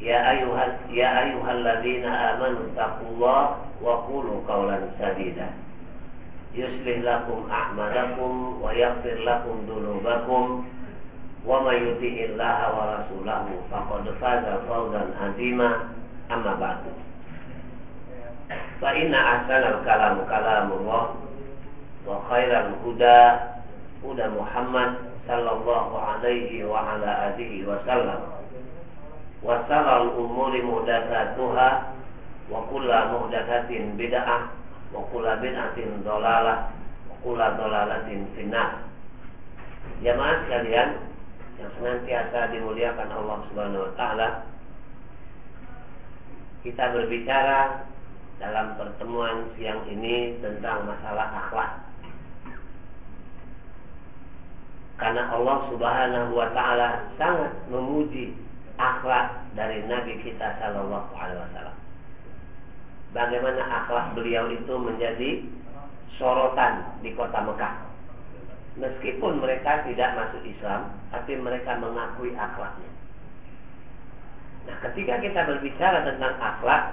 يا أيها يا أيها الذين آمنوا اتقوا الله وقولوا قولا سديدا يصلح لكم أعمالكم ويغفر لكم ذنوبكم ومن يطع الله ورسوله فقد فاز فوزا عظيما أما بعد فإن أحسن الكلام كلام الله وخير الهدى هدى محمد صلى الله عليه وعلى آله وسلم wasalal umuri muhdatsatuha wa kullu muhdatsatin bid'ah wa kullu bid'atin dhalalah wa kullu dhalalatin finnar. Jamaah sekalian yang senantiasa dimuliakan Allah Subhanahu wa taala kita berbicara dalam pertemuan siang ini tentang masalah akhlak. Karena Allah Subhanahu wa taala sangat memuji akhlak dari Nabi kita Shallallahu Alaihi Wasallam. Bagaimana akhlak beliau itu menjadi sorotan di kota Mekah. Meskipun mereka tidak masuk Islam, tapi mereka mengakui akhlaknya. Nah, ketika kita berbicara tentang akhlak,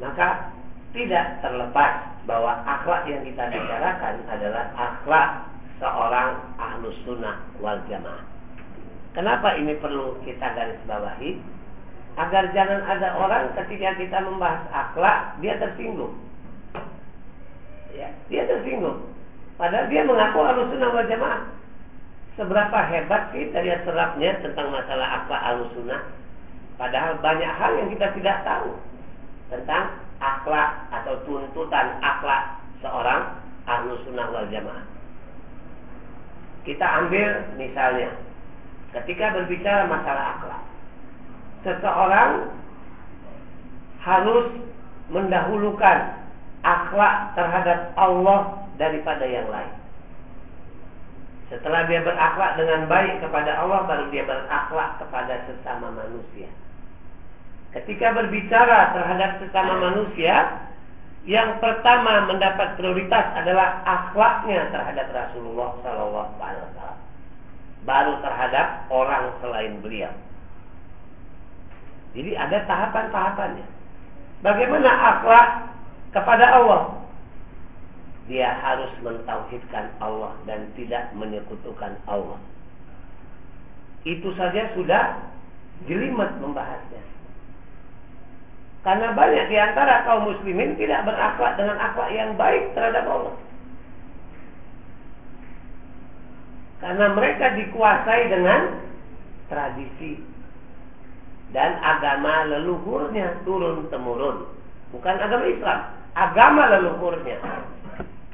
maka tidak terlepas bahwa akhlak yang kita bicarakan adalah akhlak seorang ahlus sunnah wal jamaah. Kenapa ini perlu kita garis bawahi? Agar jangan ada orang ketika kita membahas akhlak dia tersinggung. Ya, dia tersinggung. Padahal dia mengaku harus sunnah wal jamaah. Seberapa hebat sih dari serapnya tentang masalah akhlak ahlu sunnah? Padahal banyak hal yang kita tidak tahu tentang akhlak atau tuntutan akhlak seorang ahlu sunnah wal jamaah. Kita ambil misalnya ketika berbicara masalah akhlak. Seseorang harus mendahulukan akhlak terhadap Allah daripada yang lain. Setelah dia berakhlak dengan baik kepada Allah, baru dia berakhlak kepada sesama manusia. Ketika berbicara terhadap sesama manusia, yang pertama mendapat prioritas adalah akhlaknya terhadap Rasulullah Sallallahu Wasallam baru terhadap orang selain beliau. Jadi ada tahapan-tahapannya. Bagaimana akhlak kepada Allah? Dia harus mentauhidkan Allah dan tidak menyekutukan Allah. Itu saja sudah jelimet membahasnya. Karena banyak di antara kaum muslimin tidak berakhlak dengan akhlak yang baik terhadap Allah. Karena mereka dikuasai dengan tradisi dan agama leluhurnya turun temurun. Bukan agama Islam, agama leluhurnya.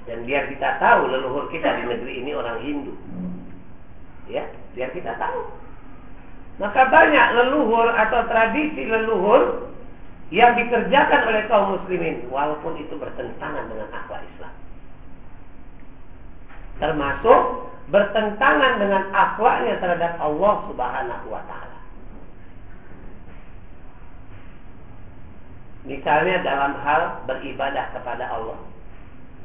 Dan biar kita tahu leluhur kita di negeri ini orang Hindu. Ya, biar kita tahu. Maka banyak leluhur atau tradisi leluhur yang dikerjakan oleh kaum muslimin walaupun itu bertentangan dengan akhlak Islam. Termasuk bertentangan dengan akhlaknya terhadap Allah Subhanahu wa taala. Misalnya dalam hal beribadah kepada Allah.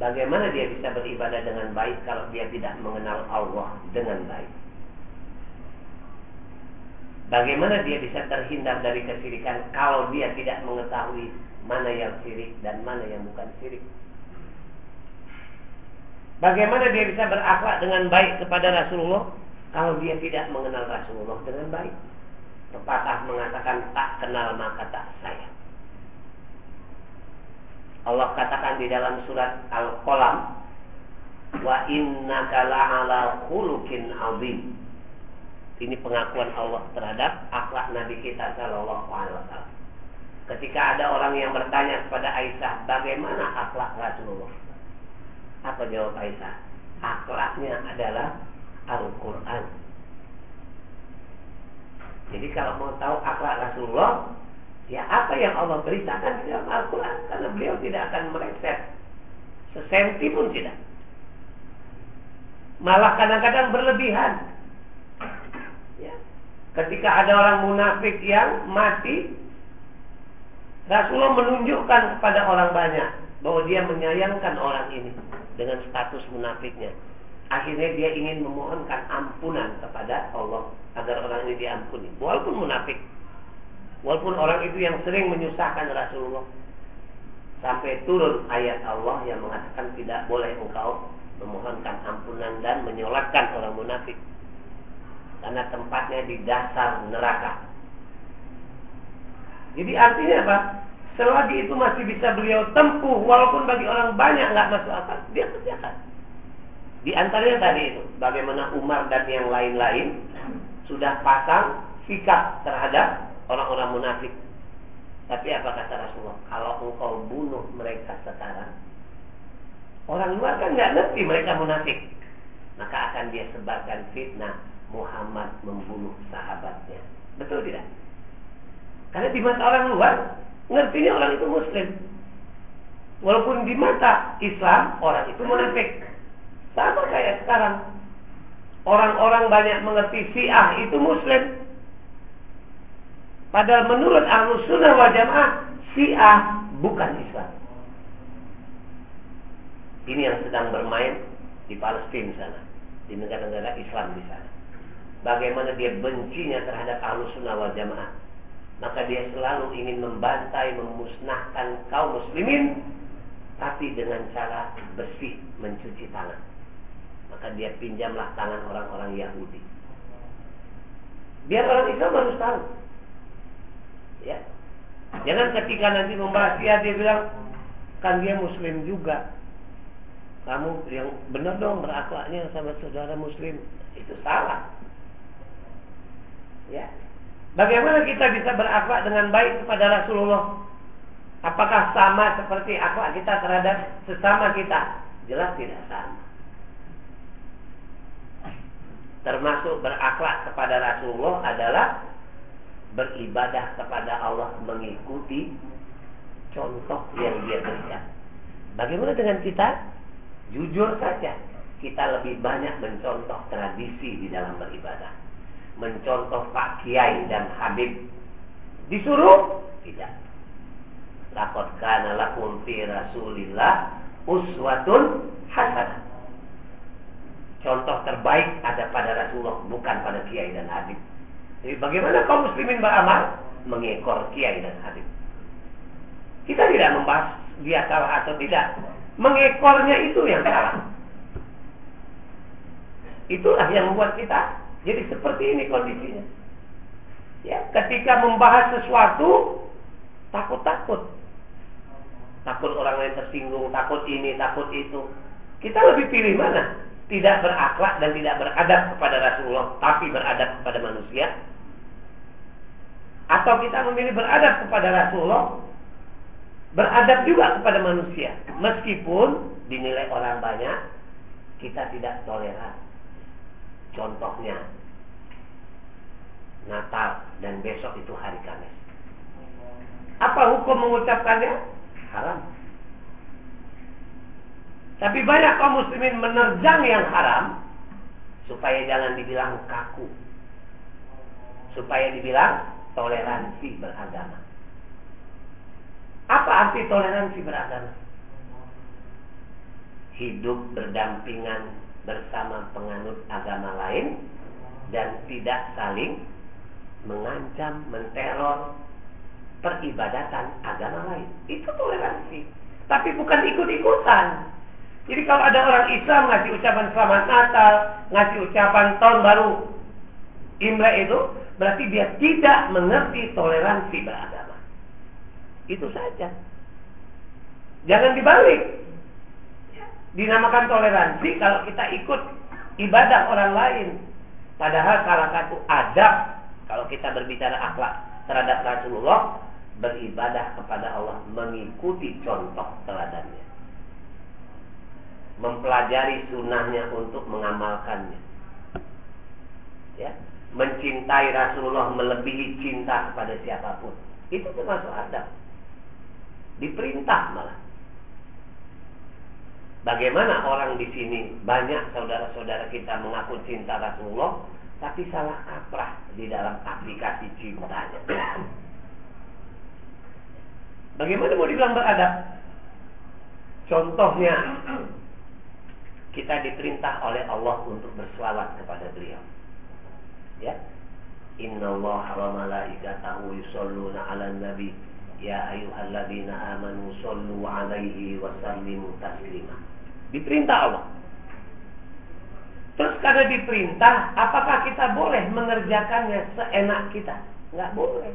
Bagaimana dia bisa beribadah dengan baik kalau dia tidak mengenal Allah dengan baik? Bagaimana dia bisa terhindar dari kesirikan kalau dia tidak mengetahui mana yang sirik dan mana yang bukan sirik? Bagaimana dia bisa berakhlak dengan baik kepada Rasulullah kalau dia tidak mengenal Rasulullah dengan baik? Pepatah mengatakan tak kenal maka tak sayang. Allah katakan di dalam surat Al-Qalam wa innaka la'ala khuluqin azim. Ini pengakuan Allah terhadap akhlak Nabi kita Shallallahu Alaihi Wasallam. Ketika ada orang yang bertanya kepada Aisyah, bagaimana akhlak Rasulullah? Apa jawab Aisyah? Akhlaknya adalah Al-Quran. Jadi kalau mau tahu akhlak Rasulullah, ya apa yang Allah beritakan di dalam Al-Quran. Karena beliau tidak akan meleset. Sesenti pun tidak. Malah kadang-kadang berlebihan. Ya. Ketika ada orang munafik yang mati, Rasulullah menunjukkan kepada orang banyak bahwa dia menyayangkan orang ini dengan status munafiknya. Akhirnya dia ingin memohonkan ampunan kepada Allah agar orang ini diampuni. Walaupun munafik. Walaupun orang itu yang sering menyusahkan Rasulullah. Sampai turun ayat Allah yang mengatakan tidak boleh engkau memohonkan ampunan dan menyolatkan orang munafik. Karena tempatnya di dasar neraka. Jadi artinya apa? Selagi itu masih bisa beliau tempuh, walaupun bagi orang banyak nggak masuk akal, dia kerjakan. Di antaranya tadi itu, bagaimana Umar dan yang lain-lain sudah pasang sikap terhadap orang-orang munafik. Tapi apa kata Rasulullah? Kalau engkau bunuh mereka sekarang, orang luar kan nggak ngerti mereka munafik, maka akan dia sebarkan fitnah Muhammad membunuh sahabatnya. Betul tidak? Karena di mata orang luar, ngertinya orang itu muslim. Walaupun di mata Islam, orang itu munafik. Sama kayak sekarang. Orang-orang banyak mengerti Syiah itu muslim. Padahal menurut Ahlus Sunnah wal Jamaah, Syiah bukan Islam. Ini yang sedang bermain di Palestina sana, di negara-negara Islam di sana. Bagaimana dia bencinya terhadap Ahlus Sunnah wal Jamaah maka dia selalu ingin membantai, memusnahkan kaum muslimin tapi dengan cara bersih mencuci tangan. Maka dia pinjamlah tangan orang-orang Yahudi. Biar orang Islam harus tahu. Ya. Jangan ketika nanti membahas dia dia bilang kan dia muslim juga. Kamu yang benar dong berakhlaknya sama saudara muslim. Itu salah. Ya, Bagaimana kita bisa berakhlak dengan baik kepada Rasulullah? Apakah sama seperti akhlak kita terhadap sesama kita? Jelas tidak sama. Termasuk berakhlak kepada Rasulullah adalah beribadah kepada Allah mengikuti contoh yang dia berikan. Bagaimana dengan kita? Jujur saja, kita lebih banyak mencontoh tradisi di dalam beribadah mencontoh Pak Kiai dan Habib. Disuruh? Tidak. Laqad kana lakum fi Rasulillah uswatun hasanah. Contoh terbaik ada pada Rasulullah, bukan pada Kiai dan Habib. Jadi bagaimana kaum muslimin beramal? Mengekor Kiai dan Habib. Kita tidak membahas dia salah atau tidak. Mengekornya itu yang salah. Itulah yang membuat kita jadi seperti ini kondisinya. Ya, ketika membahas sesuatu takut-takut. Takut orang lain tersinggung, takut ini, takut itu. Kita lebih pilih mana? Tidak berakhlak dan tidak beradab kepada Rasulullah, tapi beradab kepada manusia. Atau kita memilih beradab kepada Rasulullah, beradab juga kepada manusia. Meskipun dinilai orang banyak, kita tidak toleran. Contohnya Natal dan besok itu hari Kamis. Apa hukum mengucapkannya? Haram. Tapi banyak kaum muslimin menerjang yang haram supaya jangan dibilang kaku. Supaya dibilang toleransi beragama. Apa arti toleransi beragama? Hidup berdampingan bersama penganut agama lain dan tidak saling mengancam, menteror peribadatan agama lain. Itu toleransi. Tapi bukan ikut-ikutan. Jadi kalau ada orang Islam ngasih ucapan selamat Natal, ngasih ucapan tahun baru Imlek itu, berarti dia tidak mengerti toleransi beragama. Itu saja. Jangan dibalik. Dinamakan toleransi kalau kita ikut ibadah orang lain. Padahal salah satu adab kalau kita berbicara akhlak terhadap Rasulullah beribadah kepada Allah mengikuti contoh teladannya. Mempelajari sunnahnya untuk mengamalkannya. Ya, mencintai Rasulullah melebihi cinta kepada siapa pun. Itu termasuk adab. Diperintah malah. Bagaimana orang di sini banyak saudara-saudara kita mengaku cinta Rasulullah, tapi salah kaprah di dalam aplikasi cintanya. Bagaimana mau dibilang beradab? Contohnya, kita diperintah oleh Allah untuk berselawat kepada beliau. Ya, Inna Allah wa malaikatahu yusalluna ala nabi Ya ayuhalladzina amanu sallu alaihi wa sallimu taslima Diperintah Allah. Terus karena diperintah, apakah kita boleh mengerjakannya seenak kita? Enggak boleh.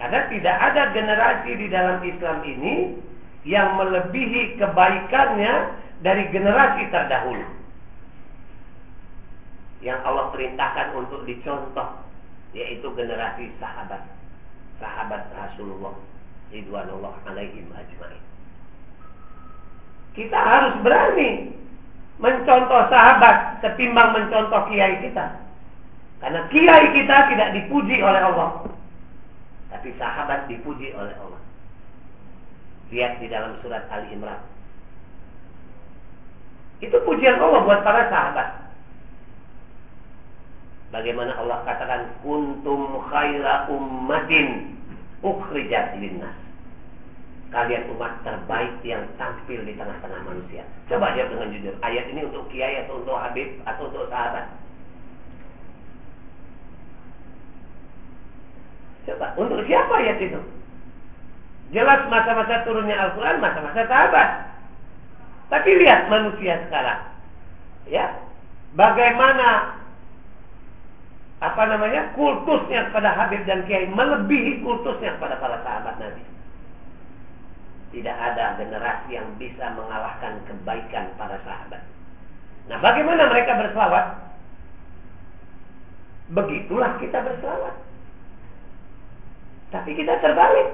Karena tidak ada generasi di dalam Islam ini yang melebihi kebaikannya dari generasi terdahulu. Yang Allah perintahkan untuk dicontoh, yaitu generasi sahabat. Sahabat Rasulullah. Ridwanullah alaihim ajma'in. Kita harus berani mencontoh sahabat ketimbang mencontoh kiai kita. Karena kiai kita tidak dipuji oleh Allah. Tapi sahabat dipuji oleh Allah. Lihat di dalam surat Ali Imran. Itu pujian Allah buat para sahabat. Bagaimana Allah katakan kuntum khaira ummatin ukhrijat linnas kalian umat terbaik yang tampil di tengah-tengah manusia. Coba jawab dengan jujur. Ayat ini untuk kiai atau untuk habib atau untuk sahabat? Coba, untuk siapa ayat itu? Jelas masa-masa turunnya Al-Quran, masa-masa sahabat. Tapi lihat manusia sekarang. Ya, bagaimana apa namanya kultusnya kepada Habib dan Kiai melebihi kultusnya kepada para sahabat Nabi. Tidak ada generasi yang bisa mengalahkan kebaikan para sahabat. Nah, bagaimana mereka berselawat? Begitulah kita berselawat. Tapi kita terbalik.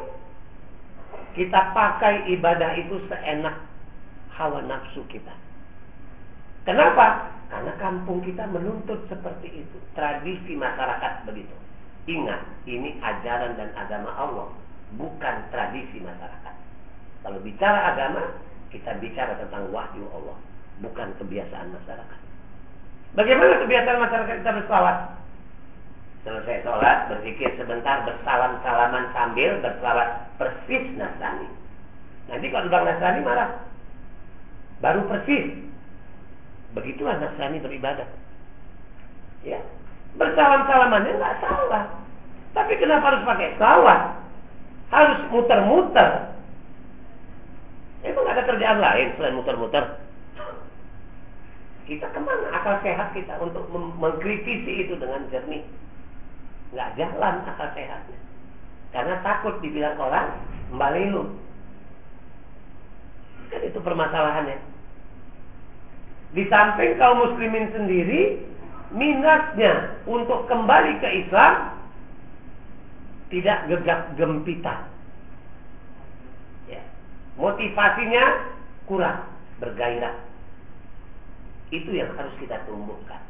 Kita pakai ibadah itu seenak hawa nafsu kita. Kenapa? Karena kampung kita menuntut seperti itu. Tradisi masyarakat begitu. Ingat, ini ajaran dan agama Allah, bukan tradisi masyarakat. Kalau bicara agama, kita bicara tentang wahyu Allah, bukan kebiasaan masyarakat. Bagaimana kebiasaan masyarakat kita bersalawat? Selesai sholat, berpikir sebentar, bersalam-salaman sambil bersalawat persis Nasrani. Nanti kalau bang Nasrani marah. Baru persis. Begitulah Nasrani beribadah. Ya, bersalam-salamannya nggak salah. Tapi kenapa harus pakai salawat? Harus muter-muter. Kerjaan lain selain muter-muter? Kita ke mana akal sehat kita untuk mengkritisi itu dengan jernih? Nggak jalan akal sehatnya. Karena takut dibilang orang kembali lu. Kan itu permasalahannya. Di samping kaum muslimin sendiri, minatnya untuk kembali ke Islam tidak gegap gempitan motivasinya kurang bergairah. Itu yang harus kita tumbuhkan.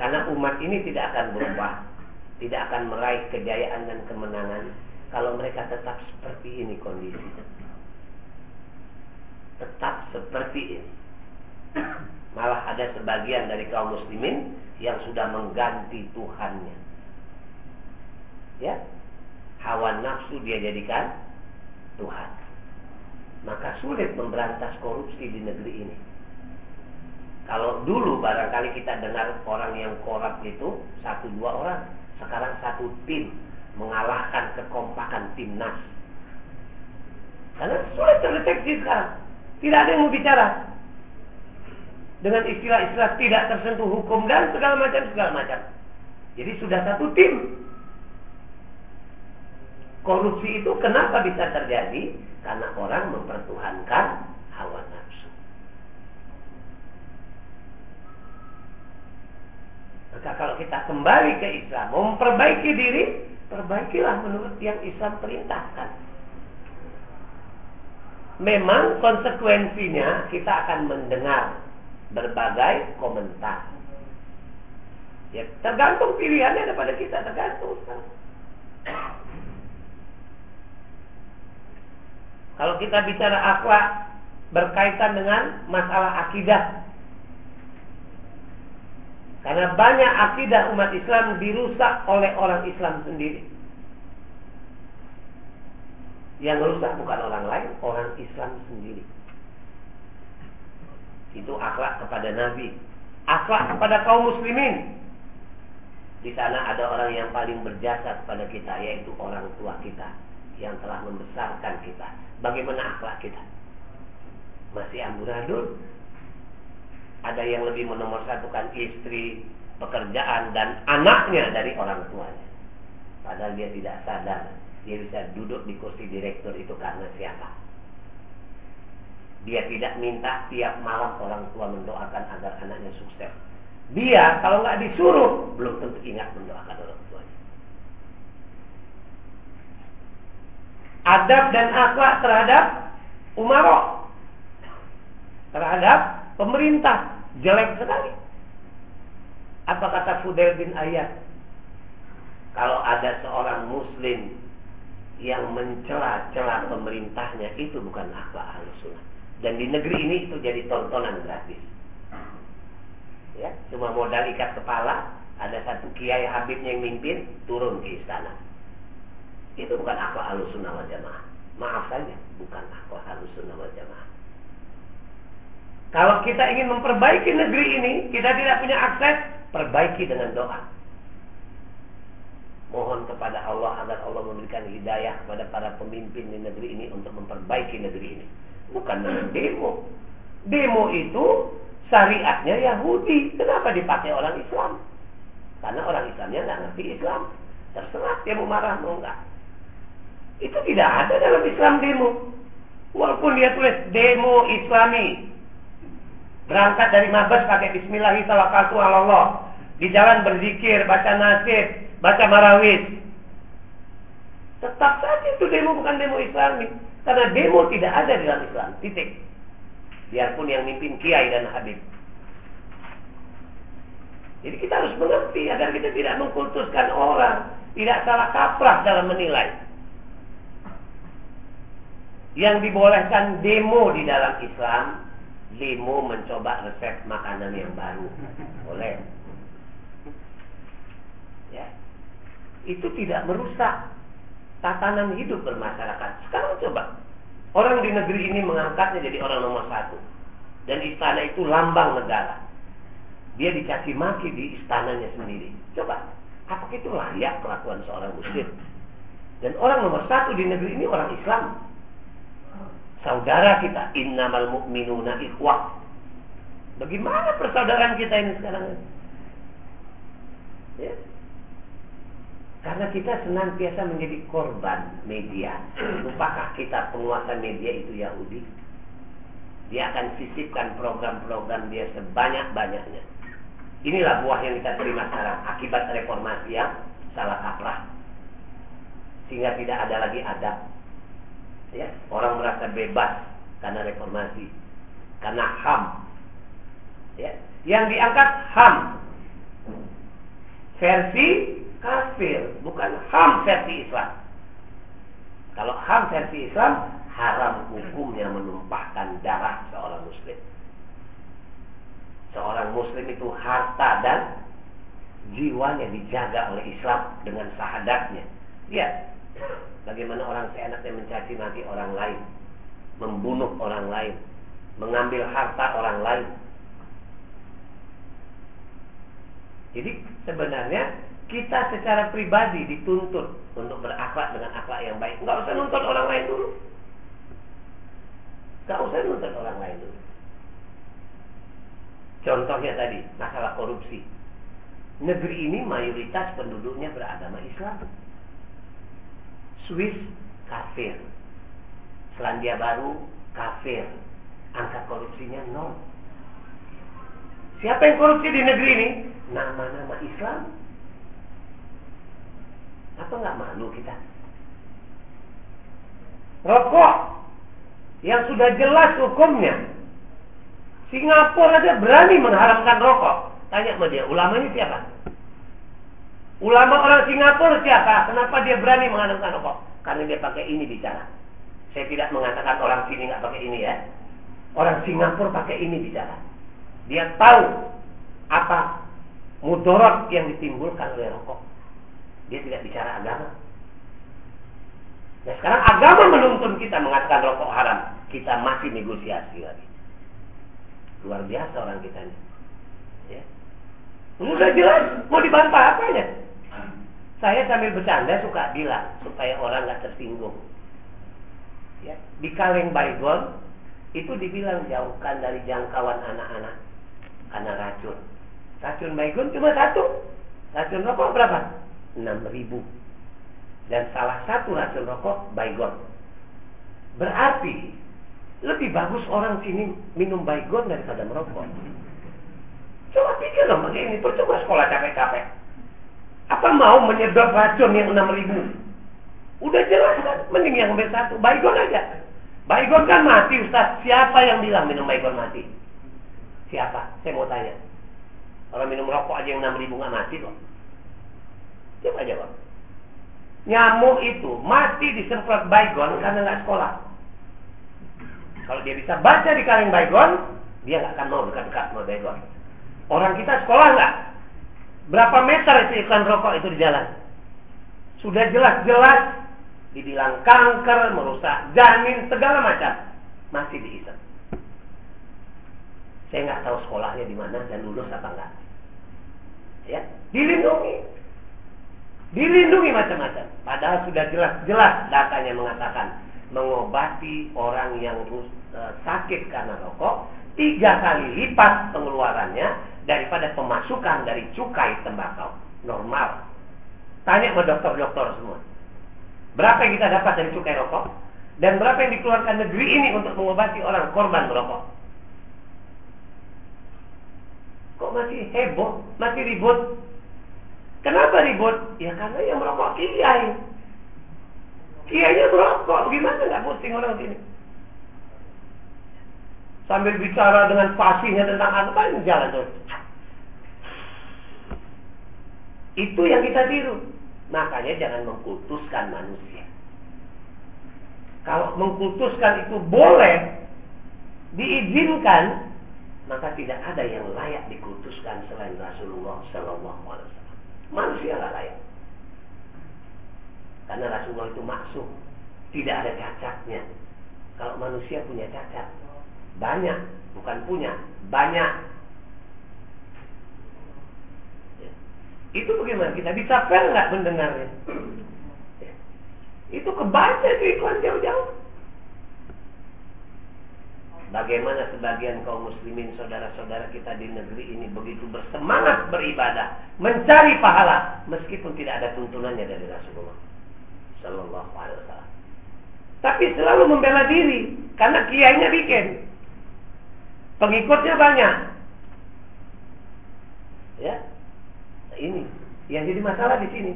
Karena umat ini tidak akan berubah, tidak akan meraih kejayaan dan kemenangan kalau mereka tetap seperti ini kondisinya. Tetap seperti ini. Malah ada sebagian dari kaum muslimin yang sudah mengganti Tuhannya. Ya, hawa nafsu dia jadikan Tuhan. Maka sulit memberantas korupsi di negeri ini. Kalau dulu barangkali kita dengar orang yang korup itu satu dua orang, sekarang satu tim mengalahkan kekompakan timnas. Karena sulit terdeteksi sekarang. Tidak ada yang mau bicara. Dengan istilah-istilah tidak tersentuh hukum dan segala macam segala macam. Jadi sudah satu tim Korupsi itu kenapa bisa terjadi? Karena orang mempertuhankan hawa nafsu. Maka kalau kita kembali ke Islam, memperbaiki diri, perbaikilah menurut yang Islam perintahkan. Memang konsekuensinya kita akan mendengar berbagai komentar. Ya, tergantung pilihannya daripada kita, tergantung. Kalau kita bicara akhlak berkaitan dengan masalah akidah. Karena banyak akidah umat Islam dirusak oleh orang Islam sendiri. Yang rusak bukan orang lain, orang Islam sendiri. Itu akhlak kepada Nabi. Akhlak kepada kaum muslimin. Di sana ada orang yang paling berjasa kepada kita, yaitu orang tua kita yang telah membesarkan kita. Bagaimana akhlak kita? Masih amburadul? Ada yang lebih menomorsatukan istri, pekerjaan, dan anaknya dari orang tuanya. Padahal dia tidak sadar, dia bisa duduk di kursi direktur itu karena siapa? Dia tidak minta tiap malam orang tua mendoakan agar anaknya sukses. Dia kalau nggak disuruh belum tentu ingat mendoakan orang tuanya. Adab dan akhlak terhadap umarok terhadap pemerintah jelek sekali. Apa kata Fudel bin Ayat? Kalau ada seorang muslim yang mencela-cela pemerintahnya itu bukan akhlak al-sunnah. Dan di negeri ini itu jadi tontonan gratis. Ya, cuma modal ikat kepala, ada satu kiai Habibnya yang mimpin, turun ke istana. Itu bukan akhlak sunnah wal jamaah. Maaf saja, bukan akhlak sunnah wal jamaah. Kalau kita ingin memperbaiki negeri ini, kita tidak punya akses, perbaiki dengan doa. Mohon kepada Allah agar Allah memberikan hidayah kepada para pemimpin di negeri ini untuk memperbaiki negeri ini bukan dengan demo. Demo itu syariatnya Yahudi. Kenapa dipakai orang Islam? Karena orang Islamnya nggak ngerti Islam. Terserah dia mau marah mau enggak. Itu tidak ada dalam Islam demo. Walaupun dia tulis demo Islami. Berangkat dari mabes pakai Bismillahirrahmanirrahim. Di jalan berzikir, baca nasib, baca marawis. Tetap saja itu demo bukan demo Islami. Karena demo tidak ada dalam Islam. Titik. Biarpun yang mimpin kiai dan habib. Jadi kita harus mengerti agar kita tidak mengkultuskan orang. Tidak salah kaprah dalam menilai. Yang dibolehkan demo di dalam Islam. Demo mencoba resep makanan yang baru. Boleh. Ya. Itu tidak merusak tatanan hidup bermasyarakat. Sekarang coba, orang di negeri ini mengangkatnya jadi orang nomor satu. Dan istana itu lambang negara. Dia dicaci maki di istananya sendiri. Coba, apakah itu layak kelakuan seorang muslim? Dan orang nomor satu di negeri ini orang Islam. Saudara kita, innamal mu'minuna ikhwah. Bagaimana persaudaraan kita ini sekarang? Ya, karena kita senantiasa menjadi korban media. Lupakah kita penguasa media itu Yahudi? Dia akan sisipkan program-program dia sebanyak-banyaknya. Inilah buah yang kita terima sekarang akibat reformasi yang salah kaprah. Sehingga tidak ada lagi adab. Ya, orang merasa bebas karena reformasi. Karena HAM. Ya, yang diangkat HAM. Versi kafir, bukan ham versi Islam. Kalau ham versi Islam, haram hukumnya menumpahkan darah seorang muslim. Seorang muslim itu harta dan jiwanya dijaga oleh Islam dengan sahadatnya. Ya, bagaimana orang seenaknya mencaci maki orang lain, membunuh orang lain, mengambil harta orang lain. Jadi sebenarnya kita secara pribadi dituntut untuk berakhlak dengan akhlak yang baik. Enggak usah nuntut orang lain dulu. Enggak usah nuntut orang lain dulu. Contohnya tadi, masalah korupsi. Negeri ini mayoritas penduduknya beragama Islam. Swiss kafir. Selandia Baru kafir. Angka korupsinya nol. Siapa yang korupsi di negeri ini? Nama-nama Islam. Apa nggak malu kita? Rokok yang sudah jelas hukumnya. Singapura aja berani mengharamkan rokok. Tanya sama dia, ulamanya siapa? Ulama orang Singapura siapa? Kenapa dia berani mengharamkan rokok? Karena dia pakai ini bicara. Saya tidak mengatakan orang sini nggak pakai ini ya. Orang Singapura pakai ini bicara. Dia tahu apa mudorot yang ditimbulkan oleh rokok. Dia tidak bicara agama. Nah sekarang agama menuntun kita mengatakan rokok haram. Kita masih negosiasi lagi. Luar biasa orang kita ini. Ya. Sudah jelas, mau dibantah apanya? Saya sambil bercanda suka bilang supaya orang nggak tersinggung. Ya. Di kaleng baygon itu dibilang jauhkan dari jangkauan anak-anak karena racun. Racun baygon cuma satu. Racun rokok berapa? 6 ribu. Dan salah satu racun rokok baygon. Berarti lebih bagus orang sini minum baygon daripada merokok. Coba pikir dong begini, percuma sekolah capek-capek. Apa mau menyedot racun yang 6 ribu? Udah jelas kan, mending yang ambil satu. Baygon aja. Baygon kan mati Ustaz. Siapa yang bilang minum baygon mati? Siapa? Saya mau tanya. Orang minum rokok aja yang 6 ribu mati kok. Coba jawab. Nyamuk itu mati disemprot baygon karena nggak sekolah. Kalau dia bisa baca di kaleng baygon, dia nggak akan mau dekat-dekat sama baygon. Orang kita sekolah nggak? Berapa meter itu iklan rokok itu di jalan? Sudah jelas-jelas dibilang kanker, merusak janin, segala macam, masih diisap. Saya nggak tahu sekolahnya di mana dan lulus apa enggak. Ya, dilindungi, dilindungi macam-macam. Padahal sudah jelas-jelas datanya mengatakan mengobati orang yang e, sakit karena rokok tiga kali lipat pengeluarannya daripada pemasukan dari cukai tembakau normal. Tanya sama dokter-dokter semua. Berapa yang kita dapat dari cukai rokok? Dan berapa yang dikeluarkan negeri ini untuk mengobati orang korban merokok? Kok masih heboh, masih ribut? Kenapa ribut? Ya karena yang merokok kiai. Kiainya merokok, gimana nggak pusing orang sini? Sambil bicara dengan fasihnya tentang apa yang jalan terus. Itu yang kita tiru. Makanya jangan mengkultuskan manusia. Kalau mengkultuskan itu boleh, diizinkan, maka tidak ada yang layak dikultuskan selain Rasulullah Wasallam. Manusia nggak layak. Karena Rasulullah itu maksum, tidak ada cacatnya. Kalau manusia punya cacat, banyak, bukan punya, banyak. Itu bagaimana? Kita bisa fair nggak mendengarnya? Itu kebaca itu iklan jauh-jauh. Bagaimana sebagian kaum muslimin saudara-saudara kita di negeri ini begitu bersemangat beribadah, mencari pahala meskipun tidak ada tuntunannya dari Rasulullah Shallallahu Alaihi Wasallam. Tapi selalu membela diri karena kiainya bikin, pengikutnya banyak. Ya, ini yang jadi masalah di sini.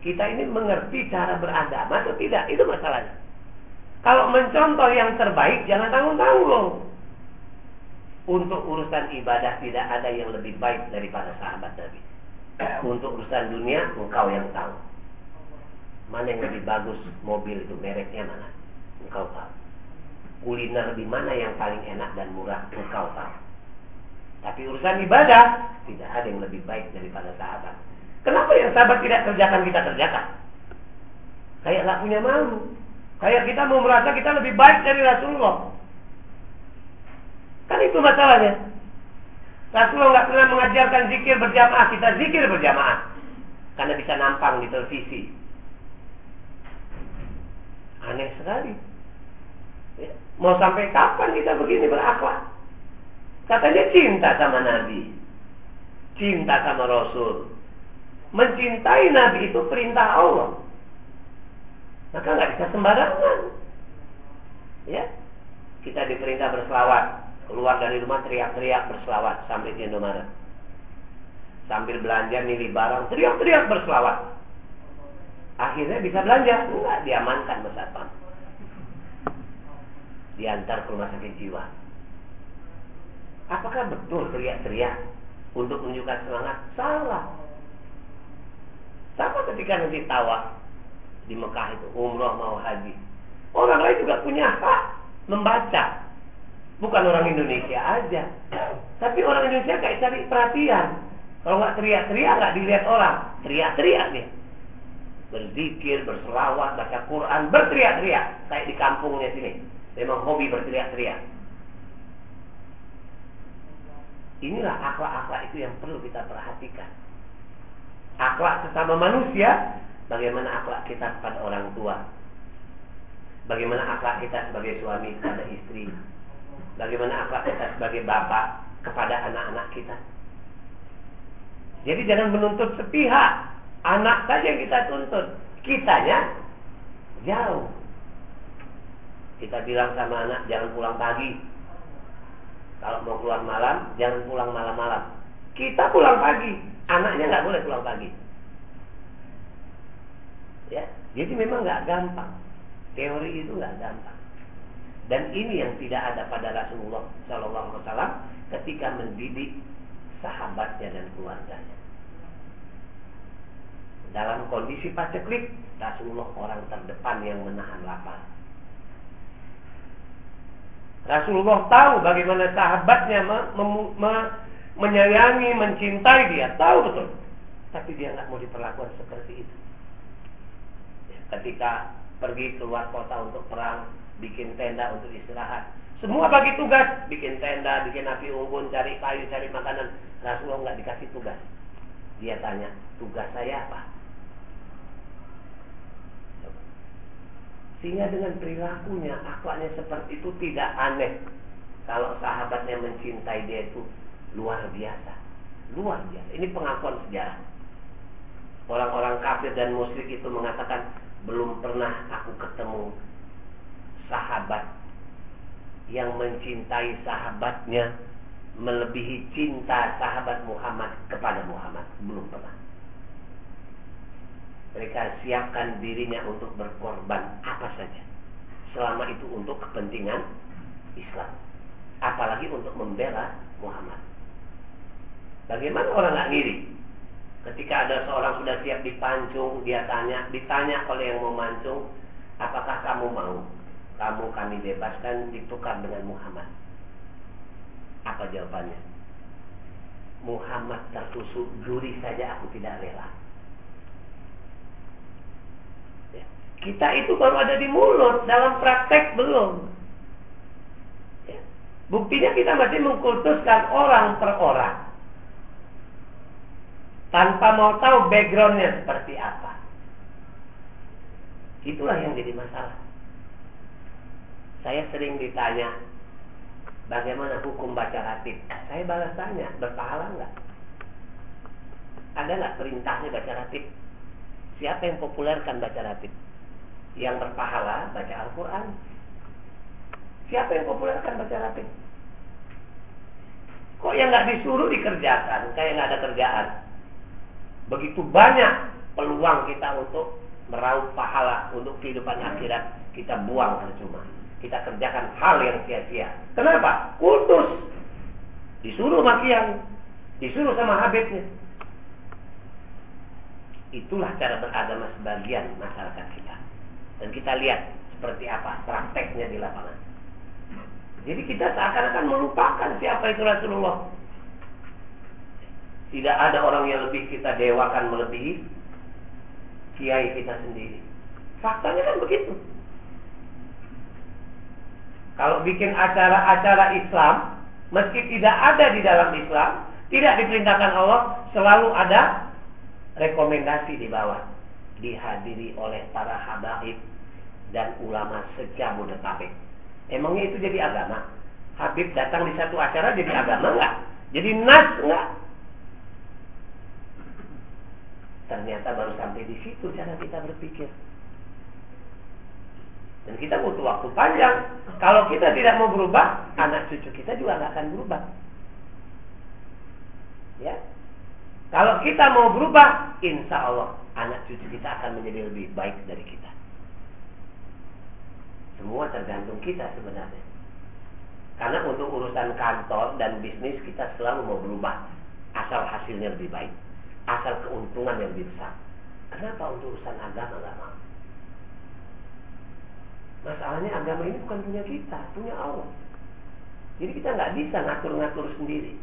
Kita ini mengerti cara beragama atau tidak? Itu masalahnya. Kalau mencontoh yang terbaik, jangan tanggung-tanggung. Untuk urusan ibadah tidak ada yang lebih baik daripada sahabat Nabi. Untuk urusan dunia, engkau yang tahu. Mana yang lebih bagus mobil itu mereknya mana? Engkau tahu. Kuliner di mana yang paling enak dan murah? Engkau tahu. Tapi urusan ibadah tidak ada yang lebih baik daripada sahabat. Kenapa yang sahabat tidak kerjakan kita kerjakan? Kayak nggak punya malu. Kayak kita mau merasa kita lebih baik dari Rasulullah. Kan itu masalahnya. Rasulullah nggak pernah mengajarkan zikir berjamaah, kita zikir berjamaah. Karena bisa nampang di televisi. Aneh sekali. Ya. Mau sampai kapan kita begini berakhlak? Katanya cinta sama Nabi. Cinta sama Rasul. Mencintai Nabi itu perintah Allah. Maka nggak bisa sembarangan. Ya, kita diperintah berselawat. Keluar dari rumah teriak-teriak berselawat sampai di Indomaret. Sambil belanja milih barang, teriak-teriak berselawat. Akhirnya bisa belanja, enggak diamankan bersama. Diantar ke rumah sakit jiwa. Apakah betul teriak-teriak untuk menunjukkan semangat? Salah. Sama ketika nanti tawaf di Mekah itu, umroh mau haji. Orang lain juga punya hak membaca. Bukan orang Indonesia aja. Tapi orang Indonesia kayak cari perhatian. Kalau nggak teriak-teriak nggak dilihat orang. Teriak-teriak nih. Berzikir, berselawat, baca Quran, berteriak-teriak. Kayak di kampungnya sini. Memang hobi berteriak-teriak. Inilah akhlak-akhlak itu yang perlu kita perhatikan. Akhlak sesama manusia, bagaimana akhlak kita kepada orang tua. Bagaimana akhlak kita sebagai suami kepada istri. Bagaimana akhlak kita sebagai bapak kepada anak-anak kita. Jadi jangan menuntut sepihak. Anak saja yang kita tuntut. Kitanya jauh. Kita bilang sama anak jangan pulang pagi. Mau keluar malam, jangan pulang malam-malam. Kita pulang pagi, anaknya nggak boleh pulang pagi. Ya, jadi memang nggak gampang. Teori itu nggak gampang. Dan ini yang tidak ada pada Rasulullah Shallallahu Alaihi Wasallam ketika mendidik sahabatnya dan keluarganya. Dalam kondisi paceklik, Rasulullah orang terdepan yang menahan lapar. Rasulullah tahu bagaimana sahabatnya me, me, me, menyayangi, mencintai dia, tahu betul. Tapi dia nggak mau diperlakukan seperti itu. Ya, ketika pergi keluar kota untuk perang, bikin tenda untuk istirahat. Semua bagi tugas, bikin tenda, bikin api unggun, cari kayu, cari makanan. Rasulullah nggak dikasih tugas. Dia tanya, tugas saya apa? Sehingga dengan perilakunya, akhlaknya seperti itu tidak aneh. Kalau sahabatnya mencintai dia itu luar biasa. Luar biasa. Ini pengakuan sejarah. Orang-orang kafir dan musyrik itu mengatakan, belum pernah aku ketemu sahabat yang mencintai sahabatnya melebihi cinta sahabat Muhammad kepada Muhammad. Belum pernah mereka siapkan dirinya untuk berkorban apa saja. Selama itu untuk kepentingan Islam. Apalagi untuk membela Muhammad. Bagaimana orang nggak ngiri? Ketika ada seorang sudah siap dipancung dia tanya ditanya oleh yang mau mancung apakah kamu mau? Kamu kami bebaskan ditukar dengan Muhammad. Apa jawabannya? Muhammad tertusuk duri saja aku tidak rela Kita itu baru ada di mulut, dalam praktek belum. Ya. Buktinya kita masih mengkultuskan orang per orang. Tanpa mau tahu backgroundnya seperti apa. Itulah yang jadi masalah. Saya sering ditanya, bagaimana hukum baca ratib? Saya balas tanya, berpahala nggak? Ada nggak perintahnya baca ratib? Siapa yang populerkan baca ratib? Yang berpahala baca Al-Quran. Siapa yang populerkan baca ratib? Kok yang nggak disuruh dikerjakan, kayak nggak ada kerjaan? Begitu banyak peluang kita untuk meraup pahala untuk kehidupan akhirat, kita buang percuma. Kita kerjakan hal yang sia-sia. Kenapa? Kultus. Disuruh makian, disuruh sama Habibnya. Itulah cara beragama sebagian masyarakat kita. Dan kita lihat seperti apa prakteknya di lapangan. Jadi kita seakan-akan melupakan siapa itu Rasulullah. Tidak ada orang yang lebih kita dewakan melebihi kiai kita sendiri. Faktanya kan begitu. Kalau bikin acara-acara Islam, meski tidak ada di dalam Islam, tidak diperintahkan Allah, selalu ada rekomendasi di bawah dihadiri oleh para habaib dan ulama sejabodetabek. Emangnya itu jadi agama? Habib datang di satu acara jadi agama enggak? Jadi nas enggak? Ternyata baru sampai di situ cara kita berpikir. Dan kita butuh waktu panjang. Kalau kita tidak mau berubah, anak cucu kita juga nggak akan berubah. Ya, kalau kita mau berubah, insya Allah anak cucu kita akan menjadi lebih baik dari kita. Semua tergantung kita sebenarnya. Karena untuk urusan kantor dan bisnis kita selalu mau berubah. Asal hasilnya lebih baik. Asal keuntungan yang lebih besar. Kenapa untuk urusan agama nggak mau? Masalahnya agama ini bukan punya kita, punya Allah. Jadi kita nggak bisa ngatur-ngatur sendiri.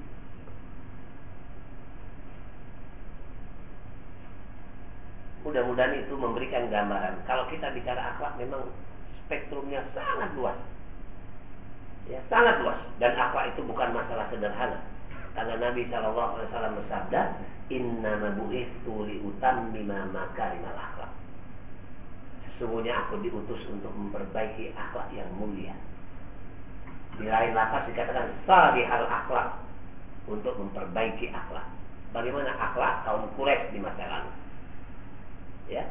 Mudah-mudahan itu memberikan gambaran. Kalau kita bicara akhlak memang spektrumnya sangat luas. Ya, sangat luas. Dan akhlak itu bukan masalah sederhana. Karena Nabi Shallallahu Alaihi Wasallam bersabda, Inna mabu'ithu liutammima makarimal akhlak. Sesungguhnya aku diutus untuk memperbaiki akhlak yang mulia. Di lain lapas dikatakan salihal akhlak untuk memperbaiki akhlak. Bagaimana akhlak kaum Quraisy di masa lalu? Ya.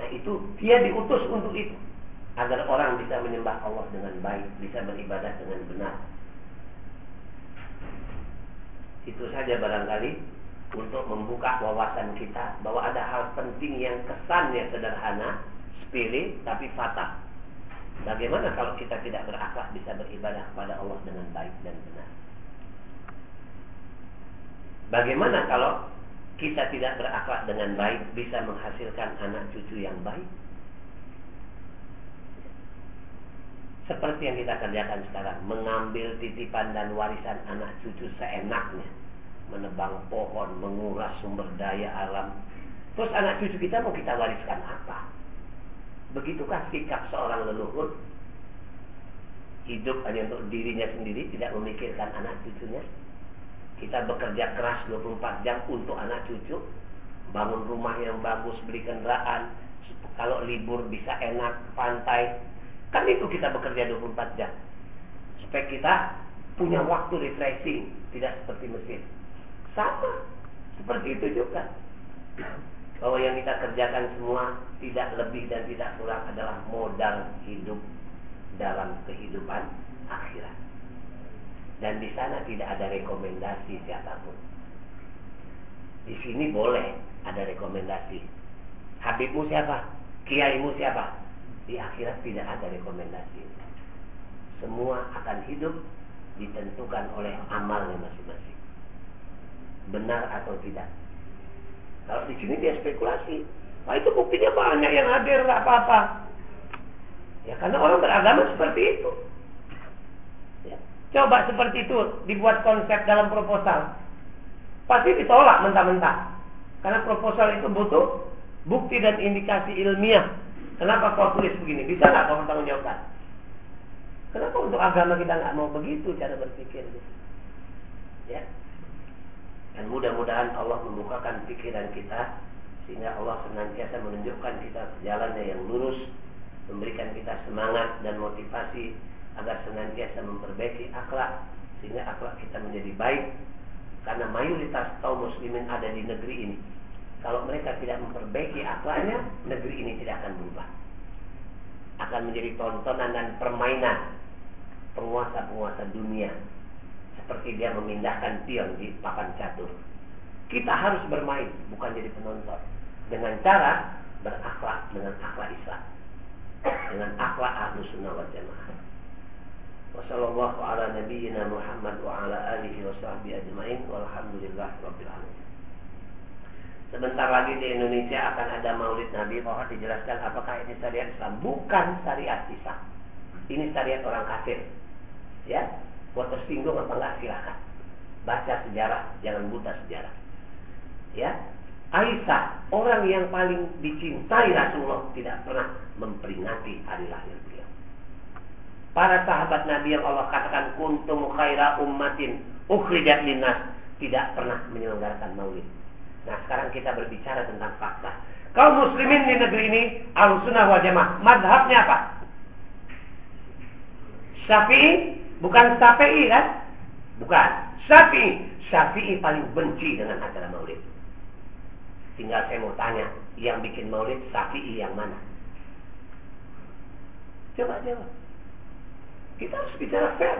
Nah itu dia diutus untuk itu agar orang bisa menyembah Allah dengan baik, bisa beribadah dengan benar. Itu saja barangkali untuk membuka wawasan kita bahwa ada hal penting yang kesannya sederhana, sepele tapi fatal. Bagaimana kalau kita tidak berakhlak bisa beribadah kepada Allah dengan baik dan benar? Bagaimana kalau kita tidak berakhlak dengan baik bisa menghasilkan anak cucu yang baik. Seperti yang kita kerjakan sekarang, mengambil titipan dan warisan anak cucu seenaknya, menebang pohon, menguras sumber daya alam. Terus anak cucu kita mau kita wariskan apa? Begitukah sikap seorang leluhur? Hidup hanya untuk dirinya sendiri, tidak memikirkan anak cucunya. Kita bekerja keras 24 jam untuk anak cucu, bangun rumah yang bagus, beli kendaraan, kalau libur bisa enak, pantai. Kan itu kita bekerja 24 jam. Supaya kita punya waktu refreshing, tidak seperti mesin. Sama, seperti itu juga. Bahwa yang kita kerjakan semua tidak lebih dan tidak kurang adalah modal hidup dalam kehidupan akhirat. Dan di sana tidak ada rekomendasi siapa pun. Di sini boleh ada rekomendasi. Habibmu siapa? Kiaimu siapa? Di akhirat tidak ada rekomendasi. Semua akan hidup ditentukan oleh amalnya masing-masing. Benar atau tidak. Kalau di sini dia spekulasi. Wah itu buktinya banyak yang hadir apa-apa. Ya karena orang beragama seperti itu. Coba seperti itu dibuat konsep dalam proposal. Pasti ditolak mentah-mentah. Karena proposal itu butuh bukti dan indikasi ilmiah. Kenapa kau tulis begini? Bisa nggak kau bertanggung jawabkan? Kenapa untuk agama kita nggak mau begitu cara berpikir? Ya. Dan mudah-mudahan Allah membukakan pikiran kita sehingga Allah senantiasa menunjukkan kita jalannya yang lurus, memberikan kita semangat dan motivasi agar senantiasa memperbaiki akhlak sehingga akhlak kita menjadi baik. Karena mayoritas kaum muslimin ada di negeri ini. Kalau mereka tidak memperbaiki akhlaknya negeri ini tidak akan berubah. Akan menjadi tontonan dan permainan penguasa-penguasa dunia. Seperti dia memindahkan pion di papan catur. Kita harus bermain bukan jadi penonton. Dengan cara berakhlak dengan akhlak Islam. Dengan akhlak ahlu sunnah wal jamaah Wassallallahu ala nabiyyina Muhammad wa ala alihi wa sahbihi ajma'in walhamdulillah rabbil alamin. Sebentar lagi di Indonesia akan ada Maulid Nabi. Mohon dijelaskan apakah ini syariat Islam? Bukan syariat Islam. Ini syariat orang kafir. Ya, buat tersinggung apa enggak silakan. Baca sejarah, jangan buta sejarah. Ya, Aisyah, orang yang paling dicintai Rasulullah tidak pernah memperingati hari lahir Para sahabat Nabi yang Allah katakan kuntum khaira ummatin ukhrijat linnas tidak pernah menyelenggarakan maulid. Nah, sekarang kita berbicara tentang fakta. Kaum muslimin di negeri ini al-sunnah wal jamaah. Madhabnya apa? Syafi'i bukan Syafi'i kan? Bukan. Syafi'i. Syafi'i paling benci dengan acara maulid. Tinggal saya mau tanya, yang bikin maulid Syafi'i yang mana? Coba jawab. Kita harus bicara fair.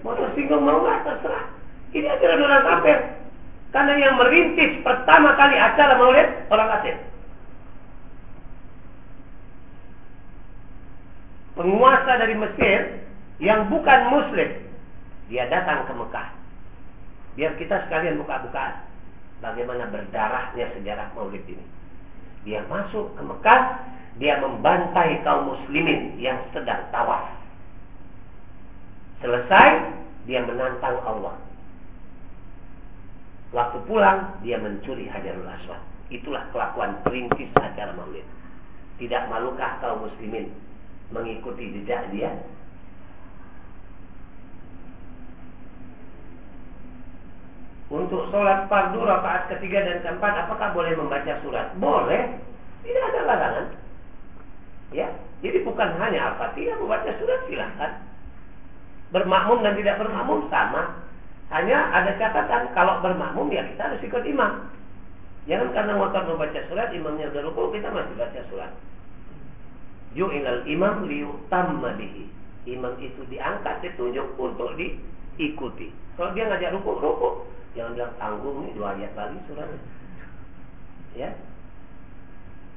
Mau tersinggung mau nggak terserah. Ini ajaran orang kafir. Karena yang merintis pertama kali acara maulid orang kafir. Penguasa dari Mesir yang bukan Muslim, dia datang ke Mekah. Biar kita sekalian buka-bukaan bagaimana berdarahnya sejarah maulid ini. Dia masuk ke Mekah, dia membantai kaum muslimin yang sedang tawaf. Selesai, dia menantang Allah. Waktu pulang, dia mencuri Hajarul Aswad. Itulah kelakuan perintis acara maulid. Tidak malukah kaum muslimin mengikuti jejak dia? Untuk sholat fardu rakaat ketiga dan keempat, apakah boleh membaca surat? Boleh, tidak ada larangan. Ya, jadi bukan hanya apa tidak membaca surat silahkan. Bermakmum dan tidak bermakmum sama. Hanya ada catatan kalau bermakmum ya kita harus ikut imam. Jangan karena motor membaca surat imamnya udah rukuk kita masih baca surat. Ju'ilal imam liyutamma bihi. Imam itu diangkat ditunjuk untuk diikuti. Kalau dia ngajak rukuk rukuk, Jangan bilang tanggung nih dua ayat lagi suratnya. Ya.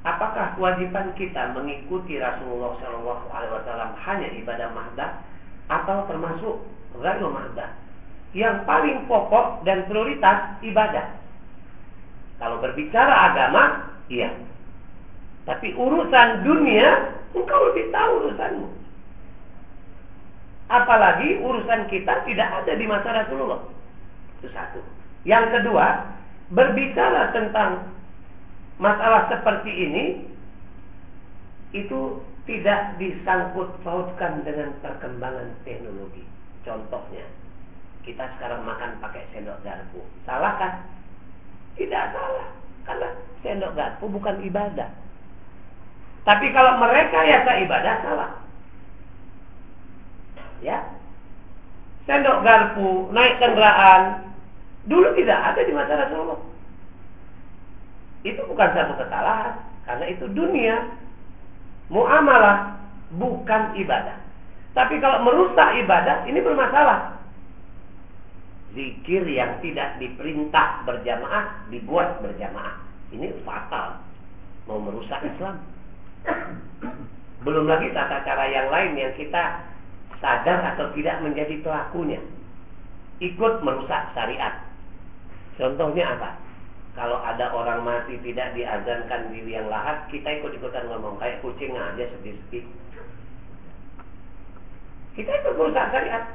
Apakah kewajiban kita mengikuti Rasulullah Shallallahu Alaihi Wasallam hanya ibadah mahdah atau termasuk ghairul mahdah? Yang paling pokok dan prioritas ibadah. Kalau berbicara agama, iya. Tapi urusan dunia, engkau lebih tahu urusanmu. Apalagi urusan kita tidak ada di masa Rasulullah. Itu satu. Yang kedua, berbicara tentang masalah seperti ini itu tidak disangkut pautkan dengan perkembangan teknologi. Contohnya, kita sekarang makan pakai sendok garpu. Salah kan? Tidak salah. Karena sendok garpu bukan ibadah. Tapi kalau mereka ya ibadah salah. Ya. Sendok garpu, naik kendaraan, Dulu tidak ada di masa Rasulullah. Itu bukan satu kesalahan, karena itu dunia. Muamalah bukan ibadah. Tapi kalau merusak ibadah, ini bermasalah. Zikir yang tidak diperintah berjamaah, dibuat berjamaah. Ini fatal. Mau merusak Islam. Belum lagi tata cara yang lain yang kita sadar atau tidak menjadi pelakunya. Ikut merusak syariat. Contohnya apa? Kalau ada orang mati tidak diazankan di liang lahat, kita ikut-ikutan ngomong kayak kucing aja sedih-sedih. Kita ikut berusaha syariat.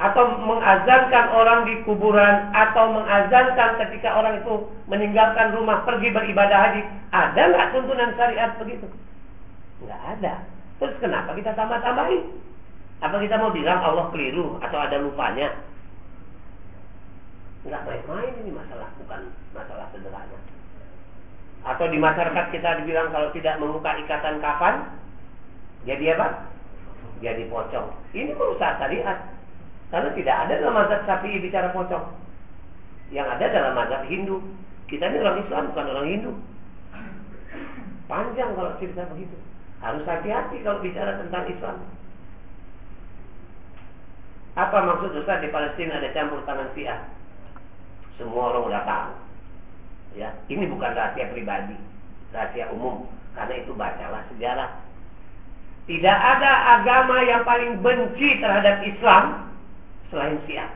Atau mengazankan orang di kuburan Atau mengazankan ketika orang itu Meninggalkan rumah pergi beribadah haji Ada nggak tuntunan syariat begitu? Nggak ada Terus kenapa kita tambah-tambahin? Apa kita mau bilang Allah keliru Atau ada lupanya? Nggak main-main ini masalah, bukan masalah sederhana. Atau di masyarakat kita dibilang kalau tidak membuka ikatan kafan, jadi apa? Jadi pocong. Ini merusak syariat. Karena tidak ada dalam mazhab Syafi'i bicara pocong. Yang ada dalam mazhab Hindu. Kita ini orang Islam, bukan orang Hindu. Panjang kalau cerita begitu. Harus hati-hati kalau bicara tentang Islam. Apa maksud Ustaz di Palestina ada campur tangan Syiah? Semua orang udah tahu. Ya, ini bukan rahasia pribadi, rahasia umum. Karena itu bacalah sejarah. Tidak ada agama yang paling benci terhadap Islam selain Syiah.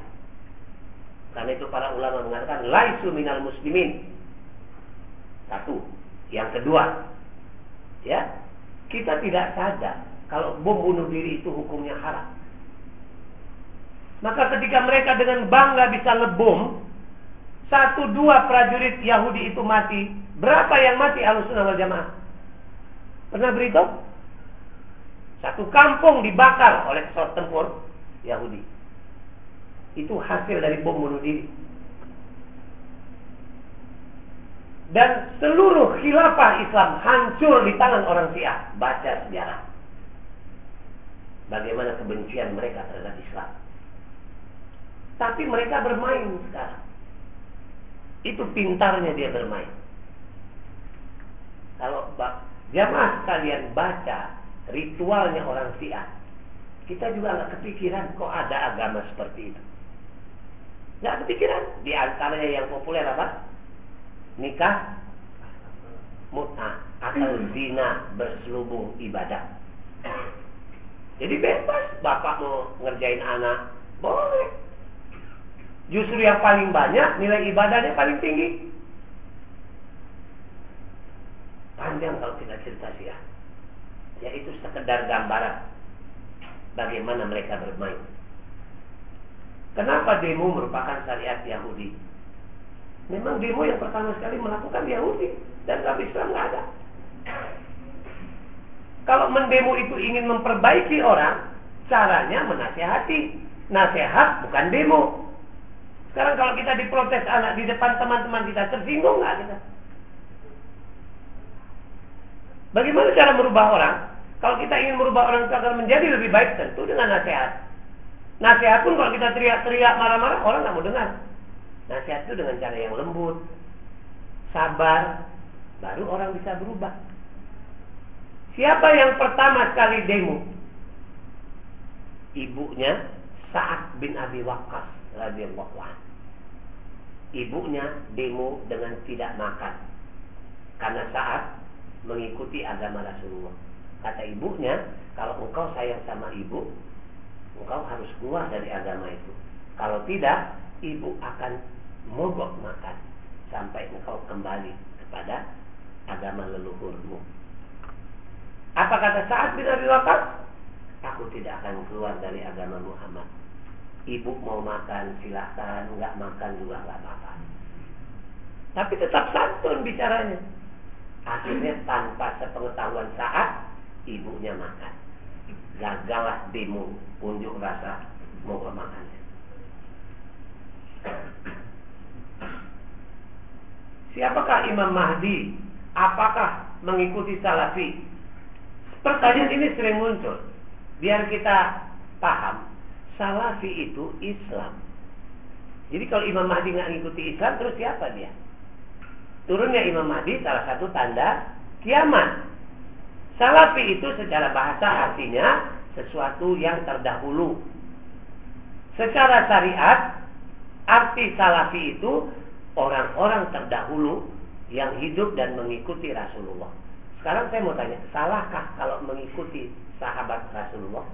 Karena itu para ulama mengatakan laisu minal muslimin. Satu. Yang kedua, ya, kita tidak sadar kalau bom bunuh diri itu hukumnya haram. Maka ketika mereka dengan bangga bisa ngebom satu dua prajurit Yahudi itu mati, berapa yang mati alusunah wal jamaah? Pernah beritahu? Satu kampung dibakar oleh pesawat tempur Yahudi. Itu hasil dari bom bunuh diri. Dan seluruh khilafah Islam hancur di tangan orang Syiah. Baca sejarah. Bagaimana kebencian mereka terhadap Islam. Tapi mereka bermain sekarang. Itu pintarnya dia bermain. Kalau Jamaah sekalian baca ritualnya orang Syiah. Kita juga nggak kepikiran kok ada agama seperti itu. Nggak kepikiran. Di antaranya yang populer apa? Nikah mut'ah atau zina berselubung ibadah. Jadi bebas bapak mau ngerjain anak, boleh. Justru yang paling banyak nilai ibadahnya paling tinggi. Panjang kalau kita cerita sih ya. Yaitu sekedar gambaran bagaimana mereka bermain. Kenapa demo merupakan syariat Yahudi? Memang demo yang pertama sekali melakukan Yahudi dan dalam Islam nggak ada. Kalau mendemo itu ingin memperbaiki orang, caranya menasehati. Nasihat bukan demo. Sekarang kalau kita diprotes anak di depan teman-teman kita, tersinggung nggak kita? Bagaimana cara merubah orang? Kalau kita ingin merubah orang agar menjadi lebih baik, tentu dengan nasihat. Nasihat pun kalau kita teriak-teriak marah-marah, orang nggak mau dengar. Nasihat itu dengan cara yang lembut, sabar, baru orang bisa berubah. Siapa yang pertama sekali demo? Ibunya Sa'ad bin Abi Waqqas radhiyallahu anhu. Ibunya demo dengan tidak makan. Karena saat mengikuti agama Rasulullah. Kata ibunya, kalau engkau sayang sama ibu, engkau harus keluar dari agama itu. Kalau tidak, ibu akan mogok makan sampai engkau kembali kepada agama leluhurmu. Apa kata saat bin Abi? Aku tidak akan keluar dari agama Muhammad. Ibu mau makan silahkan, nggak makan juga nggak apa-apa. Tapi tetap santun bicaranya. Akhirnya tanpa sepengetahuan saat ibunya makan. Gagallah demo unjuk rasa mau makannya. Siapakah Imam Mahdi? Apakah mengikuti Salafi? Pertanyaan ini sering muncul. Biar kita paham, Salafi itu Islam. Jadi kalau Imam Mahdi nggak mengikuti Islam, terus siapa dia? Turunnya Imam Mahdi salah satu tanda kiamat. Salafi itu secara bahasa artinya sesuatu yang terdahulu. Secara syariat, arti salafi itu orang-orang terdahulu yang hidup dan mengikuti Rasulullah. Sekarang saya mau tanya, salahkah kalau mengikuti sahabat Rasulullah?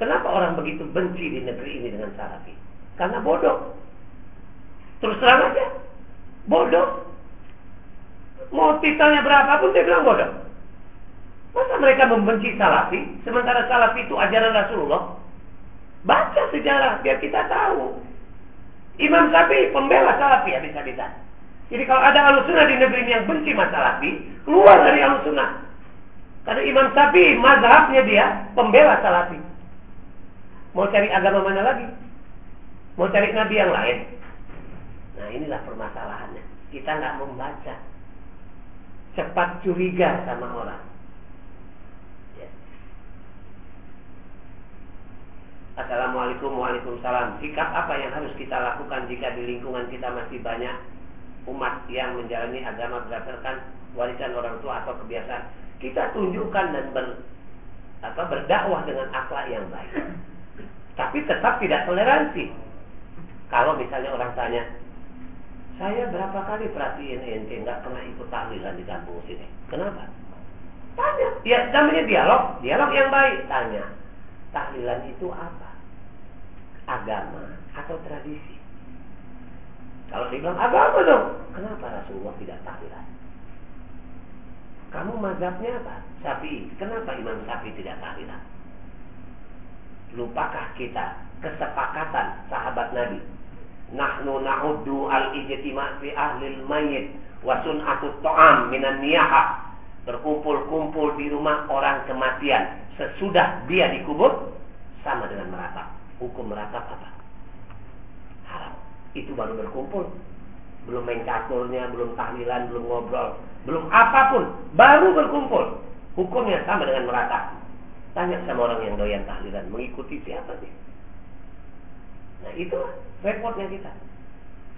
Kenapa orang begitu benci di negeri ini dengan salafi? Karena bodoh. Terus terang aja, Bodoh. Mau titelnya berapapun dia bilang bodoh. Masa mereka membenci salafi, sementara salafi itu ajaran Rasulullah? Baca sejarah biar kita tahu. Imam Syafi'i pembela salafi habis-habisan. Jadi kalau ada alusuna di negeri ini yang benci masalah salafi, keluar dari alusuna. Karena Imam Syafi'i mazhabnya dia pembela salafi. Mau cari agama mana lagi? Mau cari nabi yang lain? Nah inilah permasalahannya. Kita nggak membaca. Cepat curiga sama orang. Ya. Assalamualaikum Waalaikumsalam. Sikap apa yang harus kita lakukan jika di lingkungan kita masih banyak umat yang menjalani agama berdasarkan warisan orang tua atau kebiasaan? Kita tunjukkan dan ber, apa, berdakwah dengan akhlak yang baik. Tapi tetap tidak toleransi. Kalau misalnya orang tanya, saya berapa kali perhatiin ente nggak pernah ikut tahlilan di kampung sini. Kenapa? Tanya. Ya namanya dialog, dialog yang baik. Tanya. Tahlilan itu apa? Agama atau tradisi? Kalau dibilang agama dong, kenapa Rasulullah tidak tahlilan? Kamu mazhabnya apa? Sapi. Kenapa Imam Sapi tidak tahlilan? Lupakah kita kesepakatan sahabat Nabi? Nahnu na'uddu al-ijtima' fi ahli al-mayyit wa sun'atu ta'am minan niyaha. Berkumpul-kumpul di rumah orang kematian. Sesudah dia dikubur sama dengan meratap. Hukum meratap apa? Haram. Itu baru berkumpul. Belum main caturnya belum tahlilan belum ngobrol. Belum apa pun baru berkumpul. Hukumnya sama dengan meratap tanya sama orang yang doyan tahlilan mengikuti siapa sih Nah itu repotnya kita.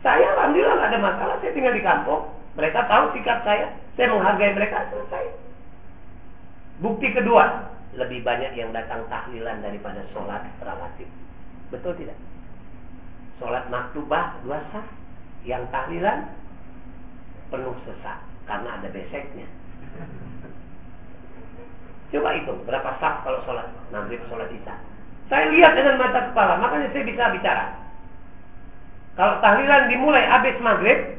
Saya alhamdulillah nggak ada masalah, saya tinggal di kampung. Mereka tahu sikap saya. Saya menghargai mereka. Selesai. Bukti kedua. Lebih banyak yang datang tahlilan daripada sholat rawatib. Betul tidak? Sholat maktubah dua sah. Yang tahlilan penuh sesak. Karena ada beseknya. Coba itu berapa sah kalau sholat maghrib, sholat isya. Saya lihat dengan mata kepala, makanya saya bisa bicara. Kalau tahlilan dimulai habis maghrib,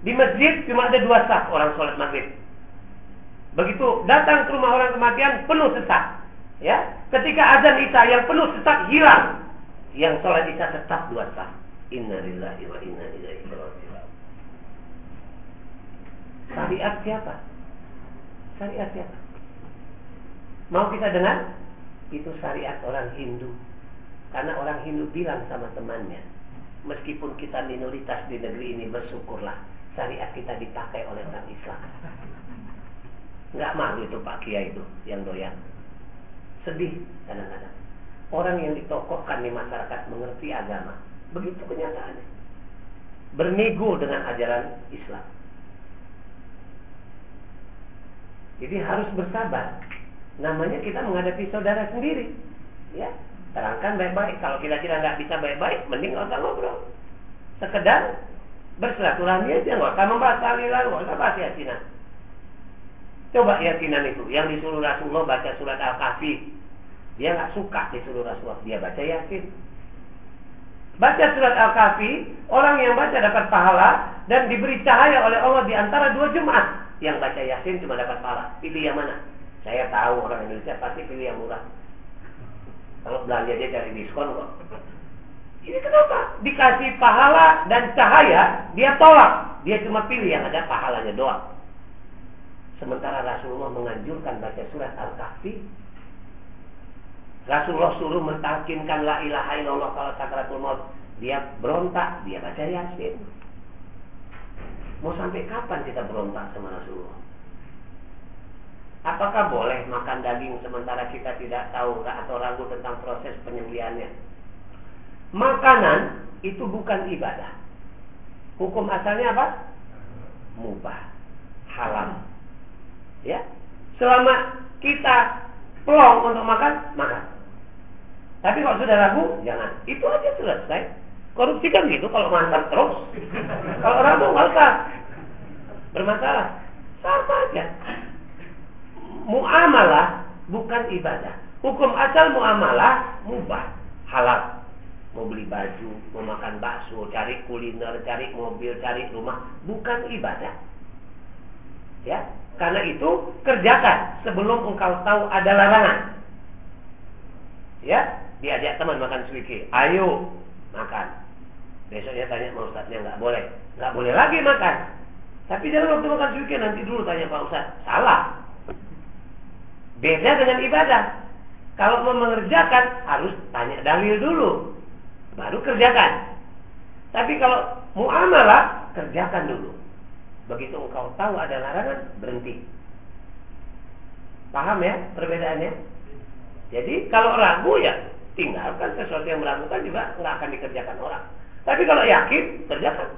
di masjid cuma ada dua sah orang sholat maghrib. Begitu datang ke rumah orang kematian penuh sesak. Ya, ketika azan isya yang penuh sesak hilang, yang sholat isya tetap dua sah. Innalillahi wa inna ilaihi raji'un. Syariat siapa? Syariat siapa? Mau kita dengar? Itu syariat orang Hindu. Karena orang Hindu bilang sama temannya, meskipun kita minoritas di negeri ini bersyukurlah syariat kita dipakai oleh orang Islam. Nggak malu itu Pak Kiai itu yang doyan. Sedih kadang-kadang. Orang yang ditokohkan di masyarakat mengerti agama. Begitu kenyataannya. Bernego dengan ajaran Islam. Jadi harus bersabar namanya kita menghadapi saudara sendiri. Ya, terangkan baik-baik. Kalau kita kira nggak bisa baik-baik, mending nggak usah ngobrol. Sekedar bersilaturahmi aja, nggak usah membahas tahlilan, nggak usah bahas yasinan. Coba yasinan itu, yang disuruh Rasulullah baca surat Al-Kahfi. Dia nggak suka disuruh Rasulullah, dia baca yasin. Baca surat Al-Kahfi, orang yang baca dapat pahala dan diberi cahaya oleh Allah di antara dua Jumat. Yang baca yasin cuma dapat pahala. Pilih yang mana? Saya tahu orang Indonesia pasti pilih yang murah. Kalau belanja dia cari diskon kok. Ini kenapa? Dikasih pahala dan cahaya, dia tolak. Dia cuma pilih yang ada pahalanya doang. Sementara Rasulullah menganjurkan baca surat Al-Kahfi. Rasulullah suruh mentalkinkan la ilaha illallah kalau sakratul maut. Dia berontak, dia baca Yasin. Mau sampai kapan kita berontak sama Rasulullah? Apakah boleh makan daging sementara kita tidak tahu atau ragu tentang proses penyembelihannya? Makanan itu bukan ibadah. Hukum asalnya apa? Mubah, halal. Ya, selama kita pelong untuk makan, makan. Tapi kalau sudah ragu, jangan. Itu aja selesai. Korupsi kan gitu, kalau mantap terus. kalau ragu usah bermasalah. Sama aja muamalah bukan ibadah. Hukum asal muamalah mubah, halal. Mau beli baju, mau makan bakso, cari kuliner, cari mobil, cari rumah, bukan ibadah. Ya, karena itu kerjakan sebelum engkau tahu ada larangan. Ya, diajak teman makan suiki, ayo makan. Besoknya tanya sama ustadznya nggak boleh, nggak boleh lagi makan. Tapi jangan waktu makan suiki nanti dulu tanya Pak Ustadz, salah. Beda dengan ibadah. Kalau mau mengerjakan harus tanya dalil dulu, baru kerjakan. Tapi kalau muamalah kerjakan dulu. Begitu engkau tahu ada larangan, berhenti. Paham ya perbedaannya? Jadi kalau ragu ya tinggalkan sesuatu yang meragukan juga nggak akan dikerjakan orang. Tapi kalau yakin, kerjakan.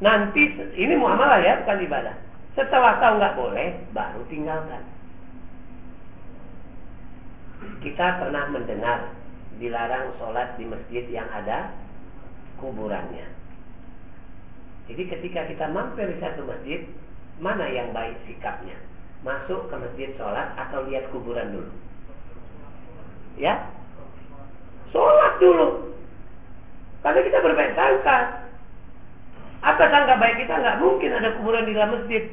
Nanti ini muamalah ya, bukan ibadah. Setelah tahu nggak boleh, baru tinggalkan kita pernah mendengar dilarang sholat di masjid yang ada kuburannya. Jadi ketika kita mampir di satu masjid, mana yang baik sikapnya? Masuk ke masjid sholat atau lihat kuburan dulu? Ya? Sholat dulu. Karena kita berbaik sangka. Apa sangka baik kita? Nggak mungkin ada kuburan di dalam masjid.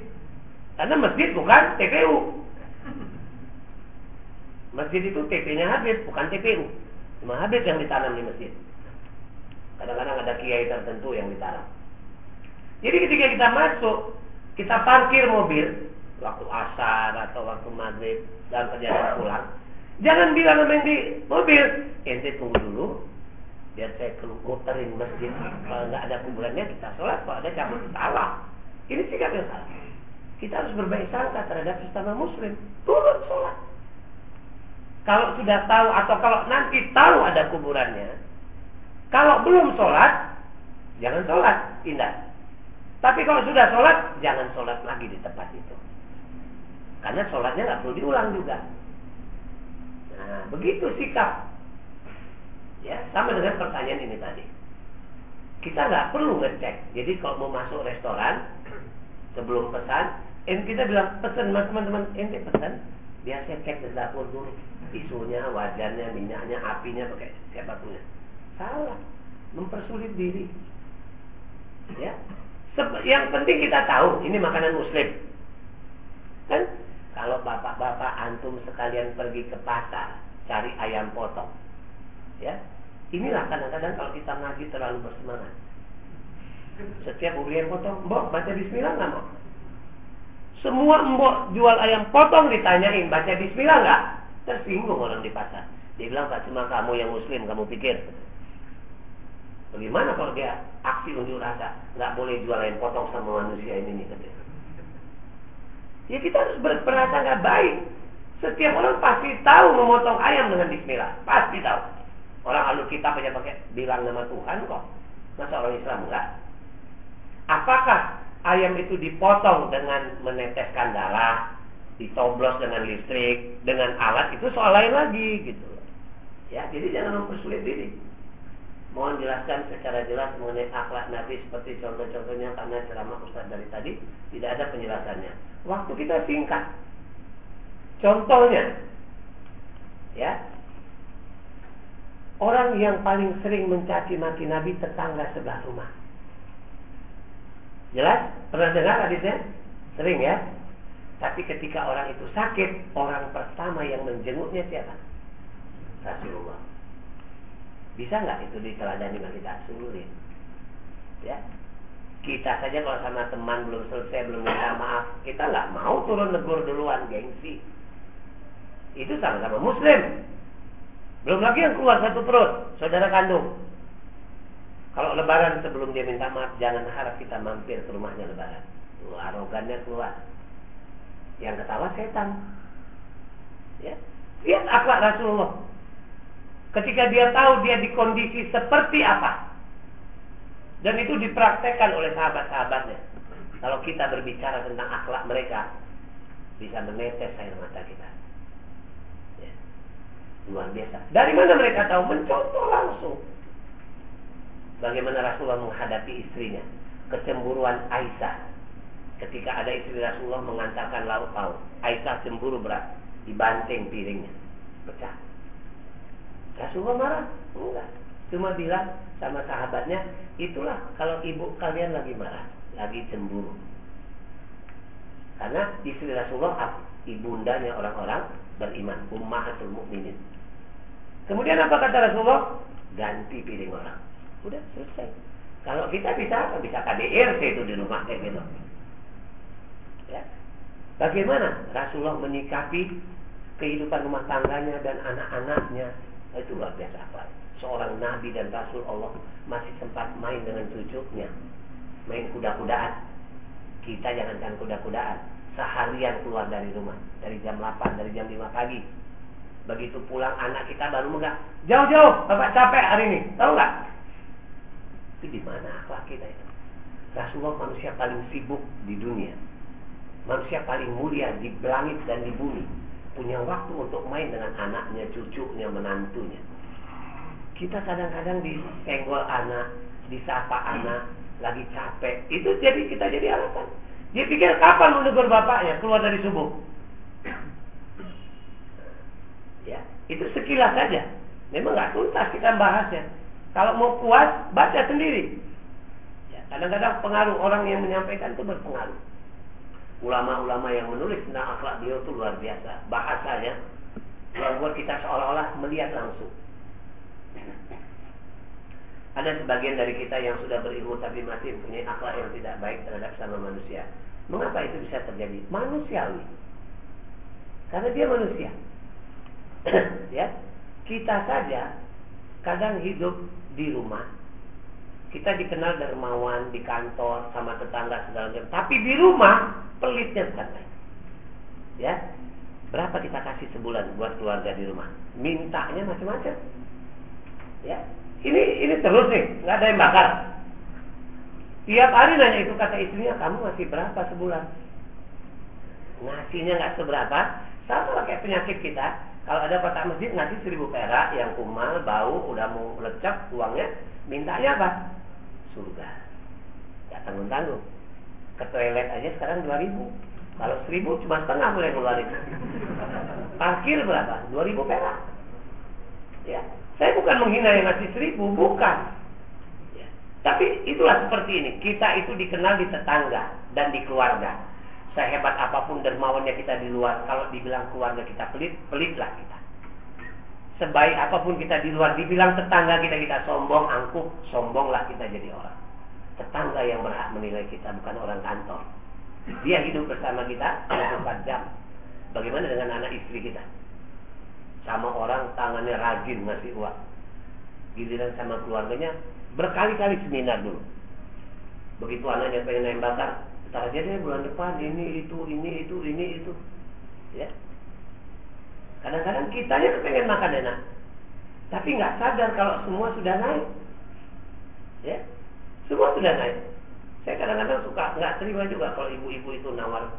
Karena masjid bukan TPU. Masjid itu TP-nya Habib, bukan TPU. Cuma Habib yang ditanam di masjid. Kadang-kadang ada kiai tertentu yang ditanam. Jadi ketika kita masuk, kita parkir mobil waktu asar atau waktu maghrib dan perjalanan pulang, jangan bilang sama di mobil, ente tunggu dulu, biar saya muterin masjid. Kalau nggak ada kuburannya kita sholat, kalau ada cabut salah. Ini sikap yang salah. Kita harus berbaik sangka terhadap sesama muslim. Turun sholat. Kalau sudah tahu atau kalau nanti tahu ada kuburannya, kalau belum sholat, jangan sholat, pindah. Tapi kalau sudah sholat, jangan sholat lagi di tempat itu. Karena sholatnya nggak perlu diulang juga. Nah, begitu sikap. Ya, sama dengan pertanyaan ini tadi. Kita nggak perlu ngecek. Jadi kalau mau masuk restoran, sebelum pesan, en kita bilang pesan mas teman-teman, ente pesan, biasa cek ke dapur dulu, isunya, wajannya, minyaknya, apinya, pakai siapa punya. Salah, mempersulit diri. Ya, yang penting kita tahu ini makanan muslim. Kan kalau bapak-bapak antum sekalian pergi ke pasar cari ayam potong. Ya. Inilah kadang-kadang kalau kita ngaji terlalu bersemangat. Setiap beli ayam potong, "Mbok, baca bismillah nggak, Mbok?" Semua mbok jual ayam potong ditanyain, "Baca bismillah nggak?" Tersinggung orang di pasar. Dia bilang, "Pak, cuma kamu yang muslim, kamu pikir." Bagaimana kalau dia aksi unjuk rasa? Nggak boleh jual ayam potong sama manusia ini nih katanya. Ya kita harus nggak baik. Setiap orang pasti tahu memotong ayam dengan bismillah. Pasti tahu. Orang alu kita aja pakai bilang nama Tuhan kok. Masa orang Islam enggak? Apakah ayam itu dipotong dengan meneteskan darah, ditoblos dengan listrik, dengan alat itu soal lain lagi gitu. Ya, jadi jangan mempersulit diri. Mohon jelaskan secara jelas mengenai akhlak Nabi seperti contoh-contohnya karena ceramah Ustaz dari tadi tidak ada penjelasannya. Waktu kita singkat. Contohnya, ya, orang yang paling sering mencaci maki Nabi tetangga sebelah rumah. Jelas? Pernah dengar hadisnya? Sering ya? Tapi ketika orang itu sakit, orang pertama yang menjenguknya siapa? Rasulullah. Bisa nggak itu diteladani sama kita? Sulit. Ya. Kita saja kalau sama teman belum selesai, belum minta maaf, kita nggak mau turun negur duluan, gengsi. Itu sama-sama muslim. Belum lagi yang keluar satu perut, saudara kandung. Kalau lebaran sebelum dia minta maaf, jangan harap kita mampir ke rumahnya lebaran. Wah, arogannya keluar. Yang ketawa setan. Ya. Lihat akhlak Rasulullah. Ketika dia tahu dia di kondisi seperti apa. Dan itu dipraktekkan oleh sahabat-sahabatnya. Kalau kita berbicara tentang akhlak mereka, bisa menetes air mata kita. Ya. Luar biasa. Dari mana mereka tahu? Mencontoh langsung. Bagaimana Rasulullah menghadapi istrinya. Kecemburuan Aisyah. Ketika ada istri Rasulullah mengantarkan lauk pauk. Aisyah cemburu berat. Dibanting piringnya. Pecah. Rasulullah marah? Enggak. Cuma bilang sama sahabatnya, itulah kalau ibu kalian lagi marah, lagi cemburu. Karena istri Rasulullah ibundanya orang-orang beriman, ummahatul mukminin. Kemudian apa kata Rasulullah? Ganti piring orang. Udah selesai. Kalau kita bisa apa? Bisa KDRT itu di rumah kayak gitu. Ya. Bagaimana Rasulullah menyikapi kehidupan rumah tangganya dan anak-anaknya itu luar biasa apa? Seorang nabi dan rasul Allah masih sempat main dengan cucunya, main kuda-kudaan. Kita jangankan kuda-kudaan, seharian keluar dari rumah dari jam 8, dari jam 5 pagi. Begitu pulang anak kita baru megah, jauh-jauh, bapak capek hari ini, tahu nggak? Itu di mana akhlak kita itu? Rasulullah manusia paling sibuk di dunia, manusia paling mulia di langit dan di bumi punya waktu untuk main dengan anaknya, cucunya, menantunya. Kita kadang-kadang disenggol anak, disapa anak, lagi capek. Itu jadi kita jadi alasan. Dia pikir kapan menegur bapaknya keluar dari subuh. Ya, itu sekilas saja. Memang nggak tuntas kita bahasnya. Kalau mau puas, baca sendiri. Ya, kadang-kadang pengaruh orang yang menyampaikan itu berpengaruh ulama-ulama yang menulis tentang akhlak beliau itu luar biasa. Bahasanya yang buat kita seolah-olah melihat langsung. Ada sebagian dari kita yang sudah berilmu tapi masih punya akhlak yang tidak baik terhadap sama manusia. Mengapa itu bisa terjadi? Manusiawi. Karena dia manusia. ya, kita saja kadang hidup di rumah kita dikenal dermawan di kantor sama tetangga segala macam. Tapi di rumah pelitnya main. Ya, berapa kita kasih sebulan buat keluarga di rumah? Mintanya macam-macam. Ya, ini ini terus nih, nggak ada yang bakar. Tiap hari nanya itu kata istrinya, kamu ngasih berapa sebulan? Ngasihnya nggak seberapa, sama kayak penyakit kita. Kalau ada kotak masjid ngasih seribu perak yang kumal, bau, udah mau lecek uangnya, mintanya apa? Surga. Ya tanggung-tanggung. Ke toilet aja sekarang dua ribu. Kalau seribu cuma setengah boleh ngeluarin. Parkir berapa? Dua ribu perak. Ya, saya bukan menghina yang ngasih seribu, bukan. Ya. Tapi itulah seperti ini. Kita itu dikenal di tetangga dan di keluarga. Sehebat apa pun dermawannya kita di luar, kalau dibilang keluarga kita pelit, pelitlah kita. Sebaik apa pun kita di luar, dibilang tetangga kita kita sombong, angkuh, sombonglah kita jadi orang. Tetangga yang berhak menilai kita, bukan orang kantor. Dia hidup bersama kita 24 jam. Bagaimana dengan anak istri kita? Sama orang tangannya rajin ngasih uang. Giliran sama keluarganya berkali-kali seminar dulu. Begitu anaknya pengen nembakan, ntar aja deh bulan depan ini itu ini itu ini itu. Ya. Kadang-kadang kitanya kepengen makan enak. Tapi nggak sadar kalau semua sudah naik. Ya. Semua sudah naik. Saya kadang-kadang suka nggak terima juga kalau ibu-ibu itu nawar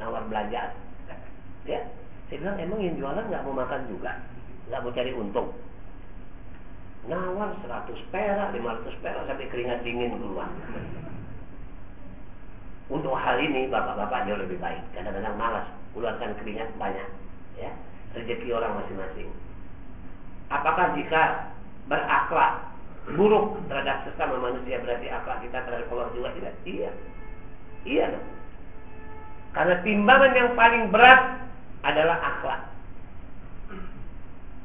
nawar belanja. Ya. Saya bilang emang yang jualan nggak mau makan juga, nggak mau cari untung. Nawar 100 perak, 500 perak sampai keringat dingin keluar. Untuk hal ini bapak-bapak jauh lebih baik. Kadang-kadang malas keluarkan keringat banyak. Ya, rezeki orang masing-masing. Apakah jika berakhlak buruk terhadap sesama manusia berarti akhlak kita terhadap Allah juga tidak? Iya. Iya. Karena timbangan yang paling berat adalah akhlak.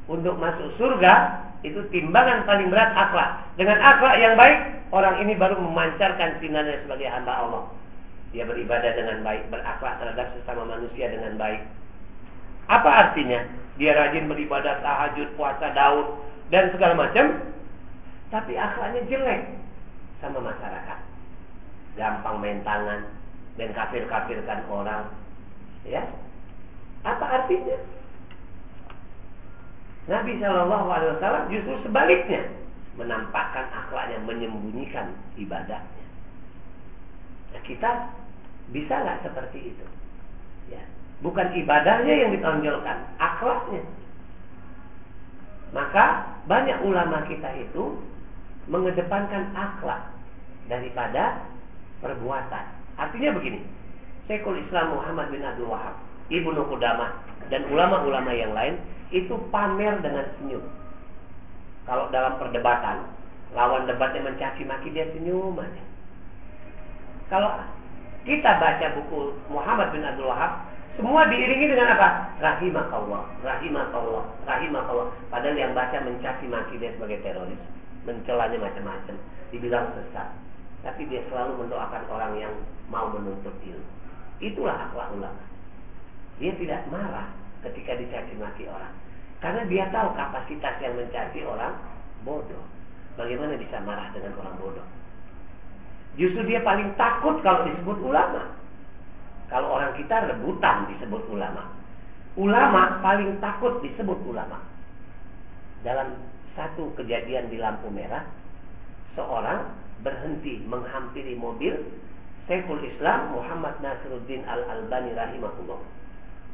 Untuk masuk surga itu timbangan paling berat akhlak. Dengan akhlak yang baik, orang ini baru memancarkan sinarnya sebagai hamba Allah. Dia beribadah dengan baik, berakhlak terhadap sesama manusia dengan baik. Apa artinya? Dia rajin beribadah tahajud, puasa, daud, dan segala macam. Tapi akhlaknya jelek sama masyarakat. Gampang main tangan dan kafir-kafirkan orang. Ya, apa artinya? Nabi Shallallahu Alaihi Wasallam justru sebaliknya menampakkan akhlaknya, menyembunyikan ibadahnya. Nah, kita bisa nggak seperti itu? Ya, bukan ibadahnya yang ditonjolkan, akhlaknya. Maka banyak ulama kita itu mengedepankan akhlak daripada perbuatan. Artinya begini, Syekhul Islam Muhammad bin Abdul Wahab Ibnu Qudamah dan ulama-ulama yang lain itu pamer dengan senyum. Kalau dalam perdebatan, lawan debatnya mencaci maki dia senyum aja. Kalau kita baca buku Muhammad bin Abdul Wahab, semua diiringi dengan apa? Rahimakallah, rahimakallah, rahimakallah. Padahal yang baca mencaci maki dia sebagai teroris, mencelanya macam-macam, dibilang sesat. Tapi dia selalu mendoakan orang yang mau menuntut ilmu. Itulah akhlak ulama. Dia tidak marah ketika dicaci maki orang. Karena dia tahu kapasitas yang mencaci orang bodoh. Bagaimana bisa marah dengan orang bodoh? Justru dia paling takut kalau disebut ulama. Kalau orang kita rebutan disebut ulama. Ulama paling takut disebut ulama. Dalam satu kejadian di lampu merah, seorang berhenti menghampiri mobil Syekhul Islam Muhammad Nasruddin Al-Albani rahimahullah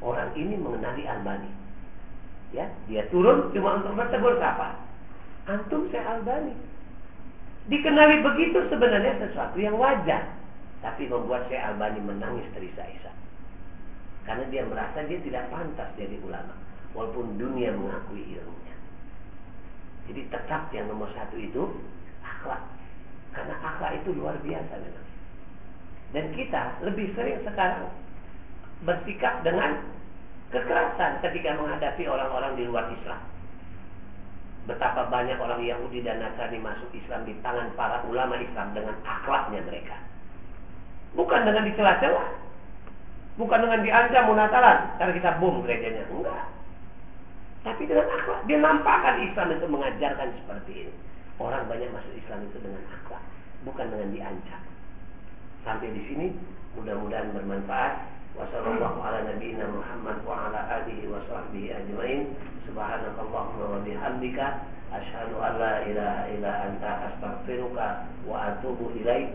orang ini mengenali Albani. Ya, dia turun cuma untuk bertegur sapa. Antum saya Albani. Dikenali begitu sebenarnya sesuatu yang wajar, tapi membuat saya Albani menangis terisak-isak. Karena dia merasa dia tidak pantas jadi ulama, walaupun dunia mengakui ilmunya. Jadi tetap yang nomor satu itu akhlak, karena akhlak itu luar biasa memang. Dan kita lebih sering sekarang bersikap dengan kekerasan ketika menghadapi orang-orang di luar Islam. Betapa banyak orang Yahudi dan Nasrani masuk Islam di tangan para ulama Islam dengan akhlaknya mereka. Bukan dengan dicela-cela. Bukan dengan diancam munatalan karena kita bom gerejanya. Enggak. Tapi dengan akhlak. Dia nampakkan Islam itu mengajarkan seperti ini. Orang banyak masuk Islam itu dengan akhlak. Bukan dengan diancam. Sampai di sini mudah-mudahan bermanfaat. Wassalamualaikum ala nabiyina Muhammad wa. Subhanakallahumma wa bihamdika asyhadu an la ilaha illa anta astaghfiruka wa atubu ilaik.